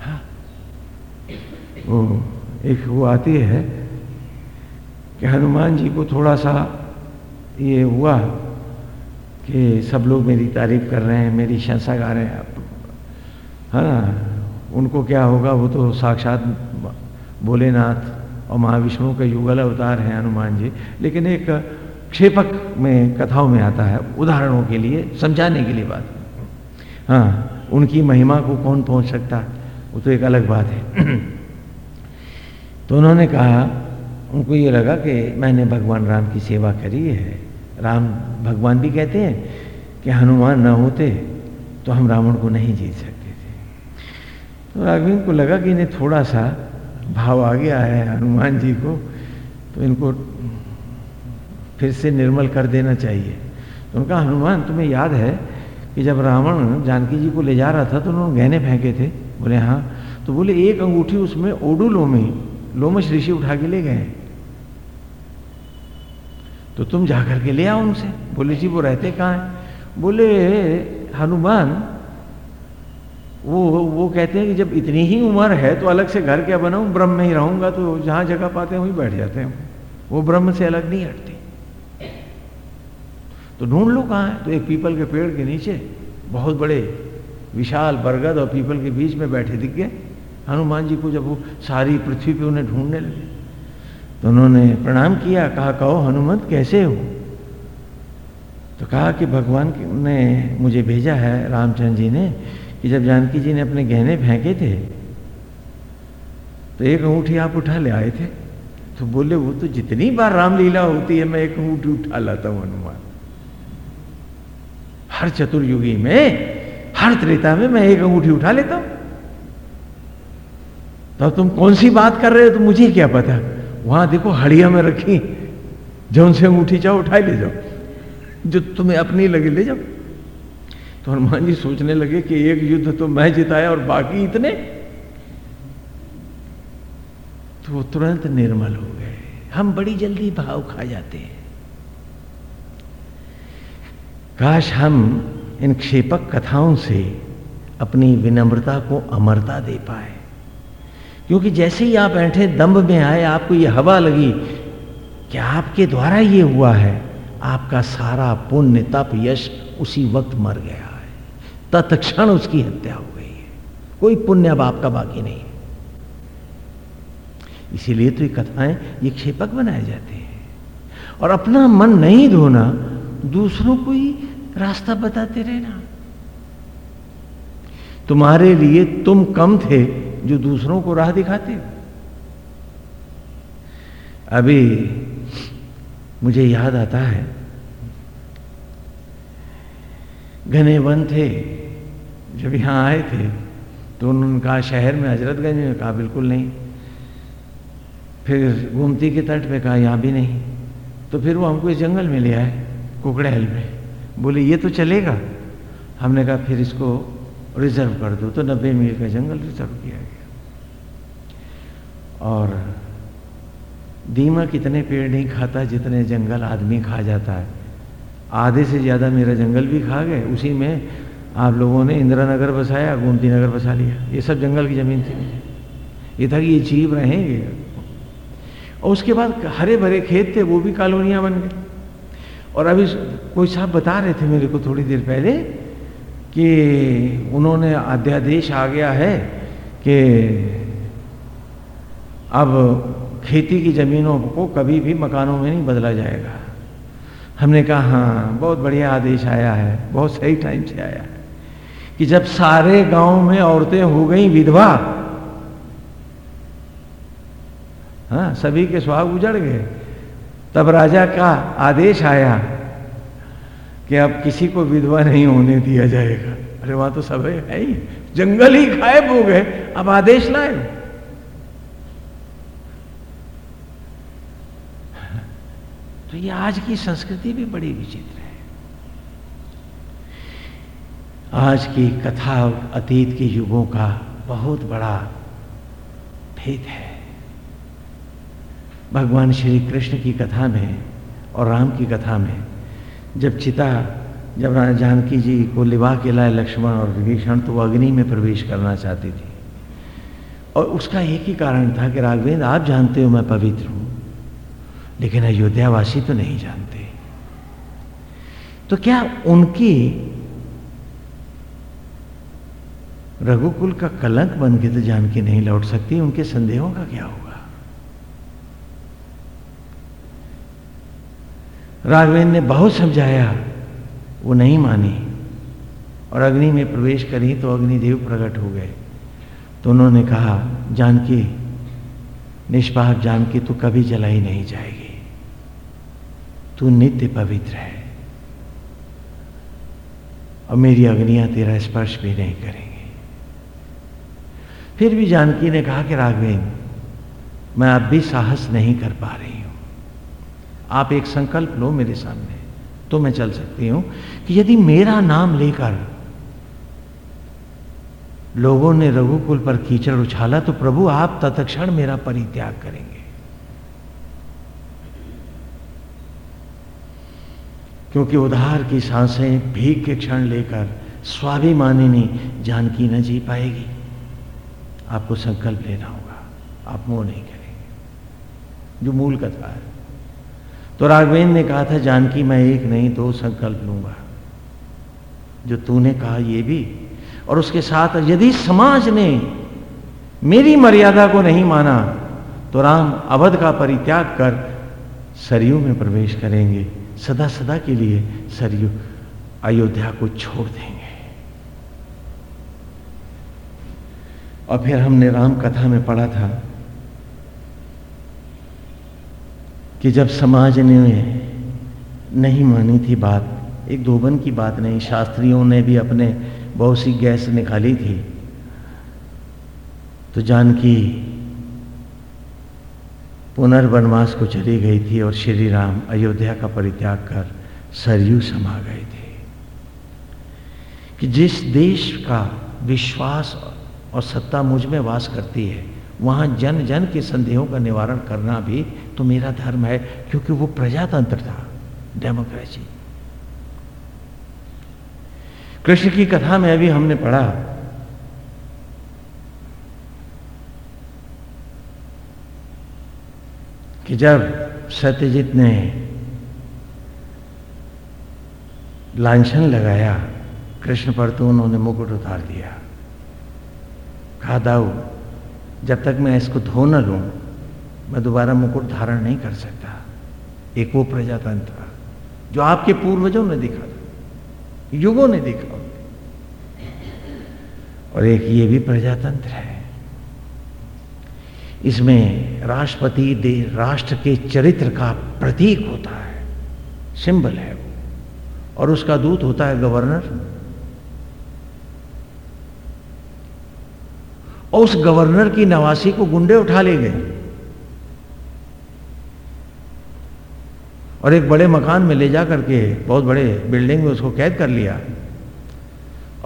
Speaker 1: हाँ। वो एक वो आती है कि हनुमान जी को थोड़ा सा ये हुआ कि सब लोग मेरी तारीफ़ कर रहे हैं, मेरी शंसा गा रहे हैं। है ना उनको क्या होगा, वो तो साक्षात भोलेनाथ और महाविष्णु का युगल अवतार हैं हनुमान जी। लेकिन एक क्षेपक में, कथाओं में आता है, उदाहरणों के लिए, समझाने के लिए बात। हाँ उनकी महिमा को कौन पहुँच सकता? वो तो एक अलग बात है। तो उन्होंने कहा उनको ये लगा कि मैंने भगवान राम की सेवा करी है। राम, भगवान भी कहते हैं कि हनुमान ना होते तो हम रावण को नहीं जीत सकते थे। तो राघवेंद्र को लगा कि इन्हें थोड़ा सा भाव आ गया है हनुमान जी को तो इनको फिर से निर्मल कर देना चाहिए। तो उनका हनुमान, तुम्हें याद है कि जब रावण जानकी जी को ले जा रहा था तो उन्होंने गहने फेंके थे? बोले हाँ। तो बोले, एक अंगूठी उसमें ओडू लोमी लोमश ऋषि उठा के ले गए। तो तुम जाकर के ले आओ उनसे। बोले, जी, वो रहते कहाँ हैं? बोले, हनुमान, वो वो कहते हैं कि जब इतनी ही उम्र है तो अलग से घर क्या बनाऊँ? ब्रह्म में ही रहूँगा तो जहाँ जगह पाते हैं, वहीं बैठ जाते हैं। वो ब्रह्म से अलग नहीं हटते। तो ढूंढ लो कहाँ है? तो एक पीपल के पेड़ के नीचे बहुत बड़े, विशाल बरगद और पीपल के बीच में बैठे दिख गए। हनुमान जी को जब वो सारी पृथ्वी पे उन्हें ढूँढने लगे। तो उन्होंने प्रणाम किया, कहा, कहो, हनुमंत, कैसे हो? तो कहा कि भगवान ने मुझे भेजा है, रामचंद्र जी ने, कि जब जानकी जी ने अपने गहने फेंके थे तो एक अंगूठी आप उठा ले आए थे। तो बोले, वो तो जितनी बार रामलीला होती है, मैं एक अंगूठी उठा लाता हूँ, हनुमान। हर चतुर्युगी में, हर त्रेता में मैं एक अंगूठी उठा लेता हूँ। तो तुम कौन सी बात कर रहे हो तो मुझे क्या पता? वहाँ देखो हड़िया में रखी। जो उनसे अंगूठी चाहो उठा ले जाओ। जो तुम्हें अपनी लगे, ले जाओ। तो हनुमान जी सोचने लगे कि एक युद्ध तो मैं जिताया और बाकी इतने। तो वो तुरंत निर्मल हो गए। हम बड़ी जल्दी भाव खा जाते हैं। काश हम इन क्षेपक कथाओं से अपनी विनम्रता को अमरता दे पाए। क्योंकि जैसे ही आप बैठे, दम्भ में आए, आपको ये हवा लगी कि आपके द्वारा ये हुआ है? आपका सारा पुण्य, तप, यश उसी वक्त मर गया है। तत्क्षण उसकी हत्या हो गई है। कोई पुण्य अब आपका बाकी नहीं है। इसीलिए तो ये कथाएँ, ये क्षेपक बनाए जाते हैं। और अपना मन नहीं धोना, दूसरों को ही रास्ता बताते रहना। तुम्हारे लिए तुम कम थे जो दूसरों को राह दिखाते हो। अभी मुझे याद आता है, घने वन थे, जब यहाँ आए थे तो उन्होंने कहा, शहर में हजरतगंज में? कहा, बिल्कुल नहीं। फिर गोमती के तट पे कहा, यहाँ भी नहीं। तो फिर वो हमको इस जंगल में ले आए कुकड़ेहल में। बोले, ये तो चलेगा। हमने कहा, फिर इसको रिज़र्व कर दो। तो नब्बे मील का जंगल रिज़र्व किया गया। और दीमक इतने पेड़ नहीं खाता जितने जंगल आदमी खा जाता है। आधे से ज़्यादा मेरा जंगल भी खा गए। उसी में आप लोगों ने इंदिरा नगर बसाया, गोमती नगर बसा लिया। ये सब जंगल की ज़मीन थी ये था कि ये जीव रहेंगे। और उसके बाद हरे भरे खेत थे, वो भी कॉलोनियाँ बन गए और अभी कोई साहब बता रहे थे मेरे को थोड़ी देर पहले कि उन्होंने अध्यादेश आ गया है कि अब खेती की ज़मीनों को कभी भी मकानों में नहीं बदला जाएगा। हमने कहा हाँ बहुत बढ़िया आदेश आया है, बहुत सही टाइम से आया है कि जब सारे गाँव में औरतें हो गई, विधवा हाँ सभी के स्वाग उजड़ गए। तब राजा का आदेश आया कि अब किसी को विधवा नहीं होने दिया जाएगा। अरे, वहाँ तो सब है ही। जंगल ही गायब हो गए। अब आदेश लाए। तो ये आज की संस्कृति भी बड़ी विचित्र है। आज की कथा अतीत के युगों का बहुत बड़ा भेद है। भगवान श्री कृष्ण की कथा में और राम की कथा में जब चिता, जब जानकी जी को लिवा के लाए लक्ष्मण और विभीषण तो अग्नि में प्रवेश करना चाहती थी। और उसका एक ही कारण था कि राघवेंद्र, आप जानते हो मैं पवित्र हूँ। लेकिन अयोध्यावासी तो नहीं जानते। तो क्या उनकी रघुकुल का कलंक बन के तो जानकी नहीं लौट सकती? उनके संदेहों का क्या होगा? राघवेंद्र ने बहुत समझाया, वो नहीं मानी और अग्नि में प्रवेश करी तो अग्निदेव प्रकट हो गए। तो उन्होंने कहा, जानकी, निष्पाप जानकी तो कभी जलाई नहीं जाएगी। तू नित्य पवित्र है। और मेरी अग्नियाँ तेरा स्पर्श भी नहीं करेंगे। फिर भी जानकी ने कहा कि राघवेन, मैं अब भी साहस नहीं कर पा रही हूँ। आप एक संकल्प लो मेरे सामने तो मैं चल सकती हूँ कि यदि मेरा नाम लेकर लोगों ने रघुकुल पर कीचड़ उछाला तो प्रभु आप तत्क्षण मेरा परित्याग करेंगे। क्योंकि उधार की साँसें भीख के क्षण लेकर स्वाभिमानिनी जानकी न जी पाएगी। आपको संकल्प लेना होगा। आप मोह नहीं करेंगे। जो मूल कथा है। तो राघवेंद्र ने कहा था, जानकी, मैं एक नहीं, दो संकल्प लूँगा। जो तूने कहा ये भी। और उसके साथ, यदि समाज ने मेरी मर्यादा को नहीं माना तो राम अवध का परित्याग कर सरयू में प्रवेश करेंगे। सदा सदा के लिए सरयू अयोध्या को छोड़ देंगे। और फिर हमने राम कथा में पढ़ा था कि जब समाज ने नहीं मानी थी बात, एक धोबन की बात नहीं, शास्त्रियों ने भी अपने बहुत सी गैस निकाली थी तो जानकी पुनर्वनवास को चली गई थी और श्री राम अयोध्या का परित्याग कर सरयू समा गए थे। कि जिस देश का विश्वास और सत्ता मुझमें वास करती है, वहाँ जन जन के संदेहों का निवारण करना भी तो मेरा धर्म है, क्योंकि वो प्रजातंत्र था, डेमोक्रेसी। कृष्ण की कथा में अभी हमने पढ़ा कि जब सत्यजीत ने लांछन लगाया, कृष्ण पर तो उन्होंने मुकुट उतार दिया। कहा, दाऊ, जब तक मैं इसको धो न लूँ, मैं दोबारा मुकुट धारण नहीं कर सकता। एक वो प्रजातंत्र जो आपके पूर्वजों ने देखा था, युगों ने देखा। और एक ये भी प्रजातंत्र है इसमें राष्ट्रपति राष्ट्र के चरित्र का प्रतीक होता है, सिंबल है वो। और उसका दूत होता है गवर्नर। और उस गवर्नर की नवासी को गुंडे उठा ले गए। और एक बड़े मकान में ले जा करके, बहुत बड़े बिल्डिंग में उसको कैद कर लिया।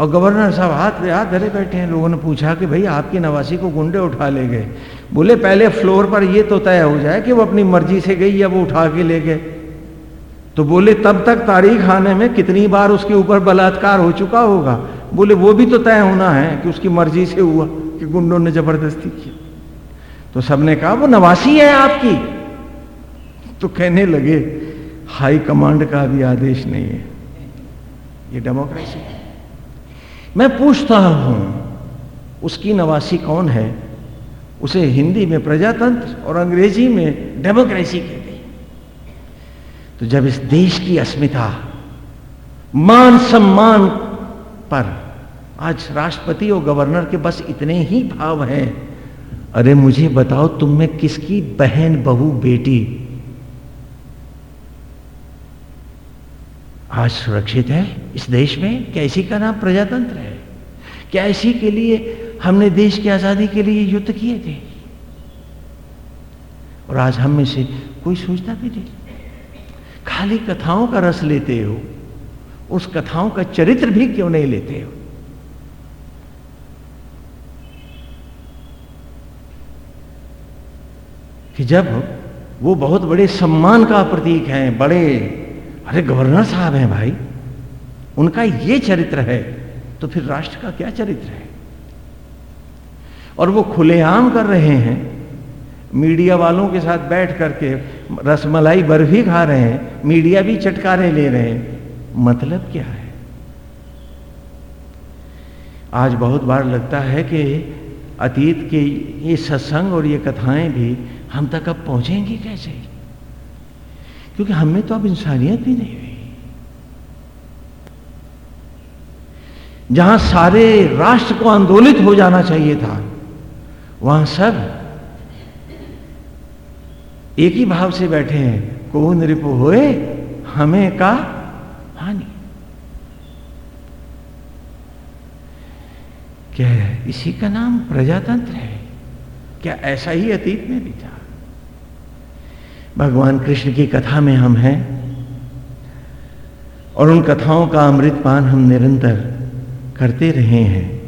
Speaker 1: और गवर्नर साहब हाथ पे हाथ धरे बैठे हैं। लोगों ने पूछा कि भाई, आपकी नवासी को गुंडे उठा ले गए। बोले, पहले फ्लोर पर ये तो तय हो जाए कि वो अपनी मर्ज़ी से गई या वो उठा के ले गए। तो बोले, तब तक तारीख आने में कितनी बार उसके ऊपर बलात्कार हो चुका होगा? बोले, वो भी तो तय होना है कि उसकी मर्ज़ी से हुआ कि गुंडों ने ज़बरदस्ती की तो सबने कहा, वो नवासी है आपकी। तो कहने लगे, हाई कमांड का भी आदेश नहीं है। ये डेमोक्रेसी है। मैं पूछता हूँ, उसकी नवासी कौन है? उसे हिंदी में प्रजातंत्र और अंग्रेज़ी में डेमोक्रेसी कहते हैं। तो जब इस देश की अस्मिता, मान सम्मान पर आज राष्ट्रपति और गवर्नर के बस इतने ही भाव हैं, अरे मुझे बताओ तुम में किसकी बहन, बहू, बेटी आज सुरक्षित है? इस देश में क्या इसी का नाम प्रजातंत्र है? क्या इसी के लिए हमने देश की आज़ादी के लिए युद्ध किए थे? और आज हम में से कोई सोचता भी नहीं। खाली कथाओं का रस लेते हो, उस कथाओं का चरित्र भी क्यों नहीं लेते हो? कि जब वो बहुत बड़े सम्मान का प्रतीक हैं, बड़े अरे गवर्नर साहब हैं भाई, उनका ये चरित्र है तो फिर राष्ट्र का क्या चरित्र है? और वो खुलेआम कर रहे हैं, मीडिया वालों के साथ बैठ करके रसमलाई बर्फ़ी खा रहे हैं, मीडिया भी चटकारे ले रहे हैं मतलब क्या है? आज बहुत बार लगता है कि अतीत के ये सत्संग और ये कथाएँ भी हम तक अब पहुंचेंगी कैसे? क्योंकि हमें तो अब इंसानियत भी नहीं हुई। जहाँ सारे राष्ट्र को आंदोलित हो जाना चाहिए था, वहाँ सब एक ही भाव से बैठे हैं को नृप होए, हमें का हानि। क्या इसी का नाम प्रजातंत्र है? क्या ऐसा ही अतीत में भी था? भगवान कृष्ण की कथा में हम हैं और उन कथाओं का अमृत पान हम निरंतर करते रहे हैं।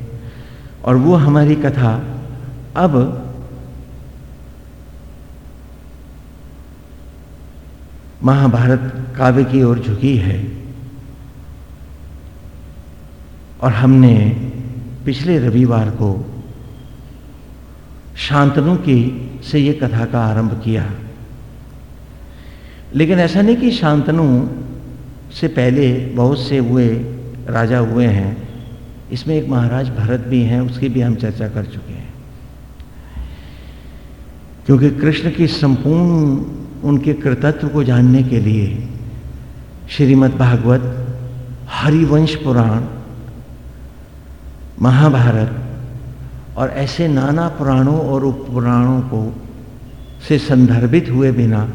Speaker 1: और वो हमारी कथा अब महाभारत काव्य की ओर झुकी है। और हमने पिछले रविवार को शांतनु की से ये कथा का आरंभ किया। लेकिन ऐसा नहीं कि शांतनु से पहले बहुत से हुए, राजा हुए हैं। इसमें एक महाराज भरत भी हैं, उसकी भी हम चर्चा कर चुके हैं। क्योंकि कृष्ण की संपूर्ण उनके कृतत्व को जानने के लिए श्रीमद् भागवत, हरिवंश पुराण, महाभारत और ऐसे नाना पुराणों और उपपुराणों को से संदर्भित हुए बिना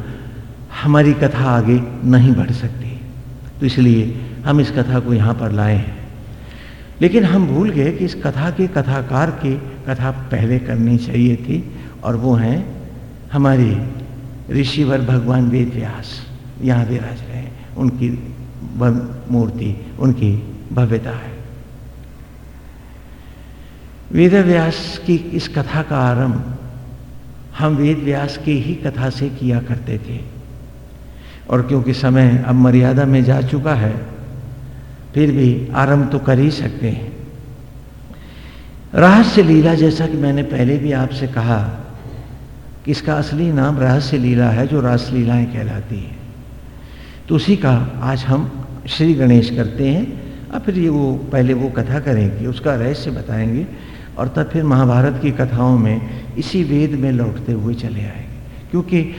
Speaker 1: हमारी कथा आगे नहीं बढ़ सकती। तो इसलिए हम इस कथा को यहाँ पर लाए हैं। लेकिन हम भूल गए कि इस कथा के कथाकार की कथा पहले करनी चाहिए थी और वो हैं हमारे ऋषिवर भगवान वेद व्यास यहाँ विराज रहे हैं। उनकी मूर्ति, उनकी भव्यता है। वेद व्यास की इस कथा का आरंभ हम वेद व्यास की ही कथा से किया करते थे। और क्योंकि समय अब मर्यादा में जा चुका है, फिर भी आरंभ तो कर ही सकते हैं। रहस्य लीला जैसा कि मैंने पहले भी आपसे कहा कि इसका असली नाम रहस्य लीला है जो रास लीलाएँ कहलाती हैं। तो उसी का आज हम श्री गणेश करते हैं और फिर ये वो, पहले वो कथा करेंगे, उसका रहस्य बताएँगे और तब फिर महाभारत की कथाओं में इसी वेद में लौटते हुए चले आएँगे। क्योंकि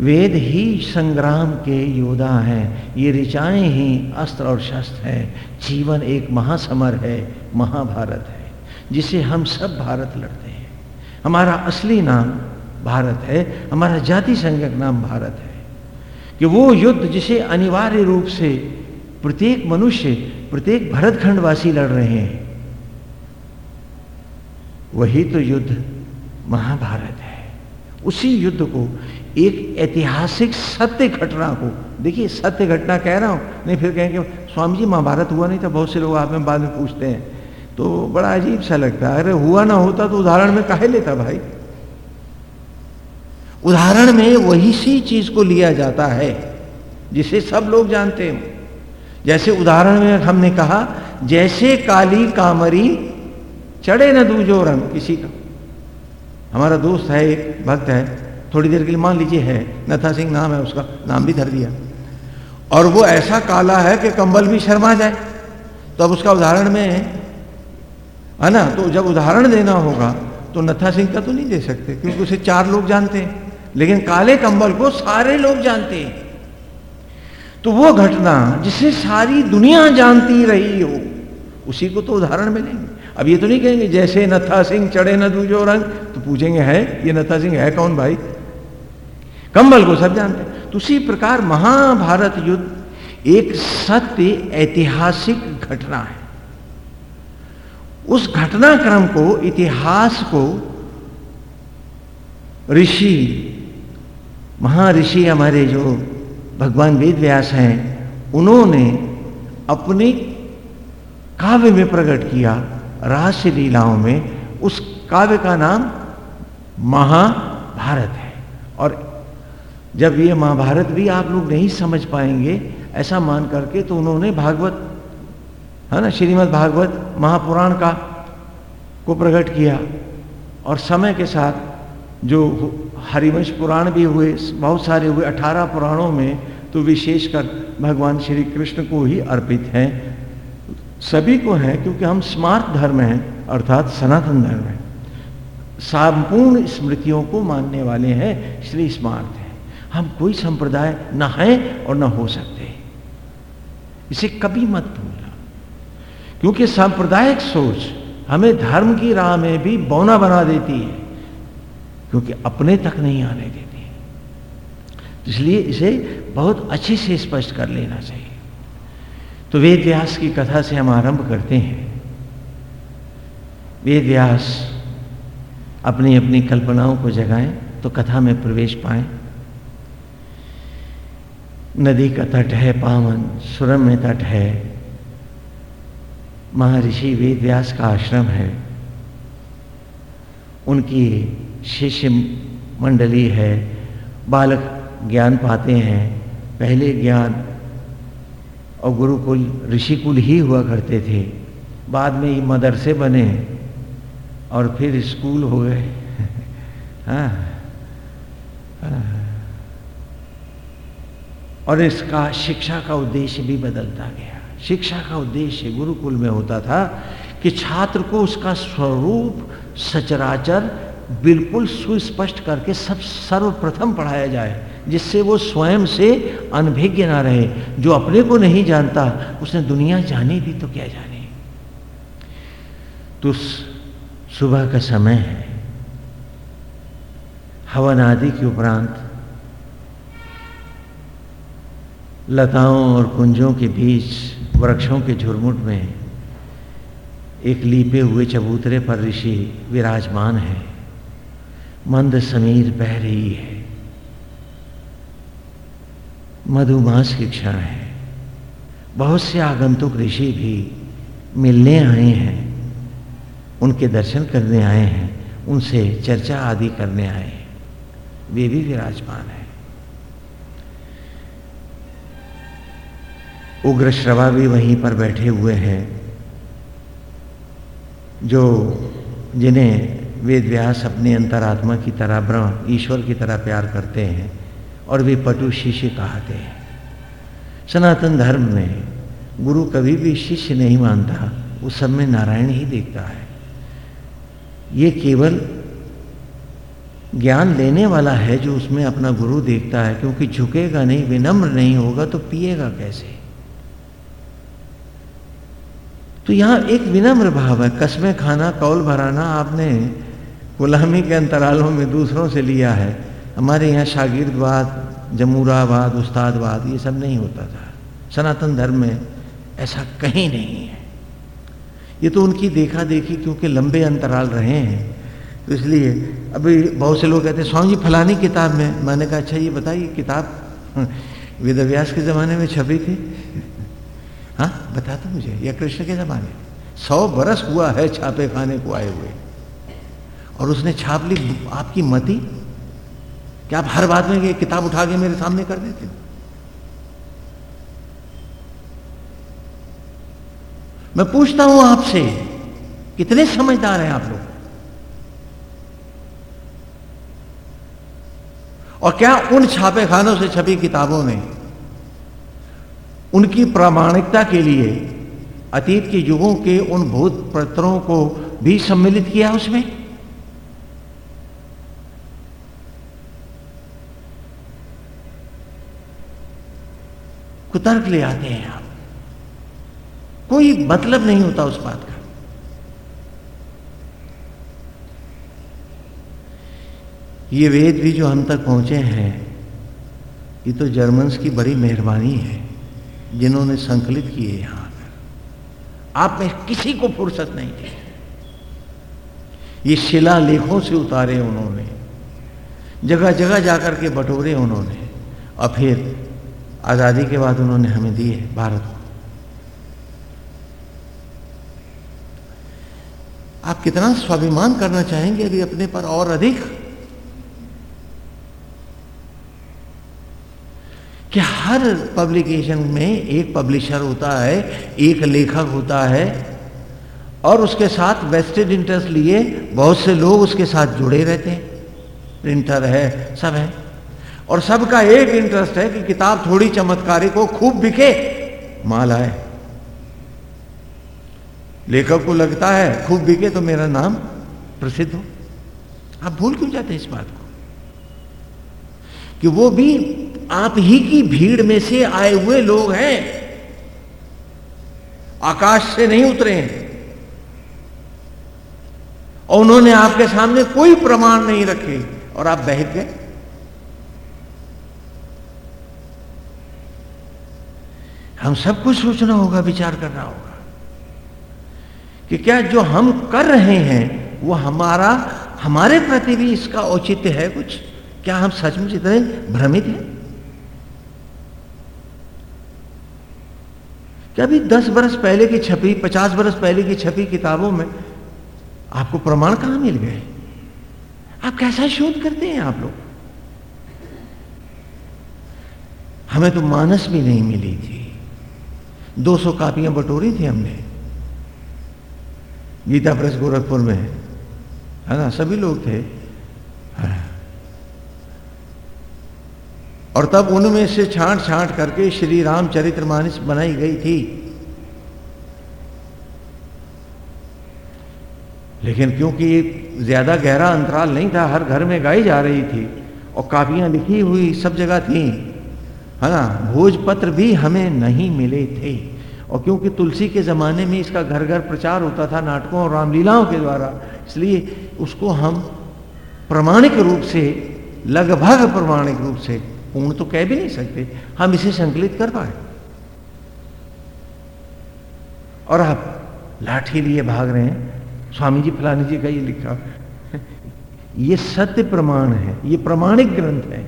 Speaker 1: वेद ही संग्राम के योद्धा हैं। ये ऋचाएँ ही अस्त्र और शस्त्र हैं। जीवन एक महासमर है, महाभारत है, जिसे हम सब भारत लड़ते हैं। हमारा असली नाम भारत है, हमारा जाति संज्ञक नाम भारत है। कि वो युद्ध जिसे अनिवार्य रूप से प्रत्येक मनुष्य, प्रत्येक भरतखंडवासी लड़ रहे हैं, वही तो युद्ध महाभारत है। उसी युद्ध को एक ऐतिहासिक सत्य घटना को देखिए, सत्य घटना कह रहा हूँ, नहीं फिर कहेंगे स्वामी जी महाभारत हुआ नहीं था, बहुत से लोग आप में बाद में पूछते हैं। तो बड़ा अजीब सा लगता है अरे हुआ ना होता तो उदाहरण में काहे लेता भाई? उदाहरण में वही सी चीज़ को लिया जाता है, जिसे सब लोग जानते हैं। जैसे उदाहरण में हमने कहा, जैसे काली कामरी चढ़े न दूजो रंग, किसी का। हमारा दोस्त है, एक भक्त है थोड़ी देर के लिए मान लीजिए है, नथा सिंह नाम है उसका, नाम भी धर दिया। और वो ऐसा काला है कि कंबल भी शर्मा जाए। तो अब उसका उदाहरण में, है ना तो जब उदाहरण देना होगा तो नथा सिंह का तो नहीं दे सकते, क्योंकि उसे चार लोग जानते हैं। लेकिन काले कंबल को सारे लोग जानते हैं। तो वो घटना जिसे सारी दुनिया जानती रही हो, उसी को तो उदाहरण में लेंगे अब ये तो नहीं कहेंगे, जैसे नथा सिंह चढ़े न दूजो रंग तो पूछेंगे, है, ये नथा सिंह है कौन भाई? कंबल को सब जानते हैं। तो उसी प्रकार महाभारत युद्ध एक सत्य ऐतिहासिक घटना है। उस घटनाक्रम को, इतिहास को ऋषि, महर्षि हमारे जो भगवान वेद व्यास हैं, उन्होंने अपने काव्य में प्रकट किया रहस्य लीलाओं में। उस काव्य का नाम महाभारत है। और जब ये महाभारत भी आप लोग नहीं समझ पाएँगे, ऐसा मान करके तो उन्होंने भागवत, है ना, श्रीमद् भागवत महापुराण का, को प्रकट किया। और समय के साथ जो हरिवंश पुराण भी हुए, बहुत सारे हुए, अठारह पुराणों में तो विशेषकर भगवान श्री कृष्ण को ही अर्पित हैं। सभी को हैं, क्योंकि हम स्मार्ट धर्म हैं, अर्थात सनातन धर्म है। संपूर्ण स्मृतियों को मानने वाले हैं श्री स्मार्ट है हम कोई संप्रदाय ना है और ना हो सकते। इसे कभी मत भूलना। क्योंकि सांप्रदायिक सोच हमें धर्म की राह में भी बौना बना देती है, क्योंकि अपने तक नहीं आने देती इसलिए इसे बहुत अच्छे से स्पष्ट कर लेना चाहिए। तो वेद व्यास की कथा से हम आरंभ करते हैं। वेद व्यास अपनी अपनी कल्पनाओं को जगाएँ तो कथा में प्रवेश पाएँ। नदी का तट है पावन सुरम में तट है। महर्षि वेद व्यास का आश्रम है। उनकी शिष्य मंडली है। बालक ज्ञान पाते हैं। पहले ज्ञान और गुरुकुल ऋषिकुल ही हुआ करते थे। बाद में ये मदरसे बने और फिर स्कूल हो गए। हाँ, हाँ। और इसका शिक्षा का उद्देश्य भी बदलता गया। शिक्षा का उद्देश्य गुरुकुल में होता था कि छात्र को उसका स्वरूप सचराचर बिल्कुल सुस्पष्ट करके सब सर्वप्रथम पढ़ाया जाए, जिससे वो स्वयं से अनभिज्ञ ना रहे। जो अपने को नहीं जानता, उसने दुनिया जानी भी तो क्या जाने। तो सुबह का समय है। हवन आदि के उपरांत लताओं और कुंजों के बीच, वृक्षों के झुरमुट में, एक लीपे हुए चबूतरे पर ऋषि विराजमान है। मंद समीर बह रही है। मधुमास की क्षण है। बहुत से आगंतुक ऋषि भी मिलने आए हैं। उनके दर्शन करने आए हैं। उनसे चर्चा आदि करने आए हैं। वे भी विराजमान है। उग्र श्रवा भी वहीं पर बैठे हुए हैं, जो जिन्हें वेद व्यास अपने अंतरात्मा की तरह, ब्रह्म, ईश्वर की तरह प्यार करते हैं और वे पटु शिष्य कहते हैं। सनातन धर्म में गुरु कभी भी शिष्य नहीं मानता, उस सब में नारायण ही देखता है। ये केवल ज्ञान लेने वाला है जो उसमें अपना गुरु देखता है, क्योंकि झुकेगा नहीं, विनम्र नहीं होगा तो पिएगा कैसे? तो यहाँ एक विनम्र भाव है कस्में खाना, कौल भराना आपने गुलामी के अंतरालों में दूसरों से लिया है। हमारे यहाँ शागिर्दवाद, जमूरावाद, उस्तादवाद, ये सब नहीं होता था। सनातन धर्म में ऐसा कहीं नहीं है। ये तो उनकी देखा देखी क्योंकि लंबे अंतराल रहे हैं तो इसलिए अभी बहुत से लोग कहते हैं, स्वामी जी, फलानी किताब में। मैंने कहा अच्छा ये बताइए, किताब? वेदव्यास के ज़माने में छपी थी। हाँ? बता दो मुझे या कृष्ण के ज़माने। सौ बरस हुआ है छापे खाने को आए हुए। और उसने छाप ली, आपकी मति? क्या आप हर बात में ये किताब उठा के मेरे सामने कर देते हो? मैं पूछता हूँ आपसे, कितने समझदार हैं आप लोग? और क्या उन छापे खानों से छपी किताबों में उनकी प्रामाणिकता के लिए अतीत के युगों के उन भूत पत्रों को भी सम्मिलित किया उसमें कुतर्क ले आते हैं आप। कोई मतलब नहीं होता उस बात का। ये वेद भी जो हम तक पहुँचे हैं, ये तो जर्मन्स की बड़ी मेहरबानी है। जिन्होंने संकलित किए यहाँ पर। आप में किसी को फुर्सत नहीं थी। ये शिला लेखों से उतारे उन्होंने जगह जगह जाकर के बटोरे उन्होंने, और फिर आज़ादी के बाद उन्होंने हमें दिए भारत को। आप कितना स्वाभिमान करना चाहेंगे अभी अपने पर और अधिक कि हर पब्लिकेशन में एक पब्लिशर होता है, एक लेखक होता है, और उसके साथ वेस्टेड इंटरेस्ट लिए बहुत से लोग उसके साथ जुड़े रहते हैं। प्रिंटर है, सब है। और सबका एक इंटरेस्ट है कि किताब थोड़ी चमत्कारी को खूब बिके, माल आए लेखक को लगता है, खूब बिके तो मेरा नाम प्रसिद्ध हो। आप भूल क्यों जाते हैं इस बात को? कि वो भी आप ही की भीड़ में से आए हुए लोग हैं। आकाश से नहीं उतरे हैं। और उन्होंने आपके सामने कोई प्रमाण नहीं रखे। और आप बहक गए। हम सब कुछ सोचना होगा, विचार करना होगा कि क्या जो हम कर रहे हैं, वो हमारा, हमारे प्रति भी इसका औचित्य है कुछ? क्या हम सचमुच इतने भ्रमित हैं? भी दस बरस पहले की छपी, पचास बरस पहले की छपी किताबों में आपको प्रमाण कहाँ मिल गए? आप कैसा शोध करते हैं आप लोग? हमें तो मानस भी नहीं मिली थी। 200 कापियाँ बटोरी थी हमने। गीता प्रेस गोरखपुर में है ना? सभी लोग थे। हाँ। और तब उनमें से छांट छांट करके श्री रामचरित्र मानस बनाई गई थी। लेकिन क्योंकि ज़्यादा गहरा अंतराल नहीं था, हर घर में गाई जा रही थी और कापियाँ लिखी हुई सब जगह थी। है ना भोजपत्र भी हमें नहीं मिले थे। और क्योंकि तुलसी के ज़माने में इसका घर घर प्रचार होता था नाटकों और रामलीलाओं के द्वारा, इसलिए उसको हम प्रमाणिक रूप से, लगभग प्रमाणिक रूप से पूर्ण तो कह भी नहीं सकते। हम इसे संकलित कर पाए। और आप लाठी लिए भाग रहे हैं। स्वामी जी फलानी जी का ये लिखा। ये सत्य प्रमाण है। ये प्रमाणिक ग्रंथ है।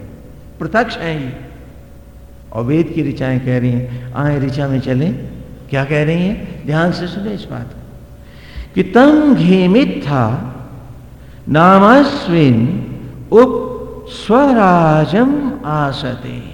Speaker 1: प्रत्यक्ष है ये। और वेद की ऋचाएँ कह रही हैं। आए ऋचा में चलें। क्या कह रही हैं? ध्यान से सुने इस बात कि। तम घेमित था नामस्विन उप स्वराजम आसते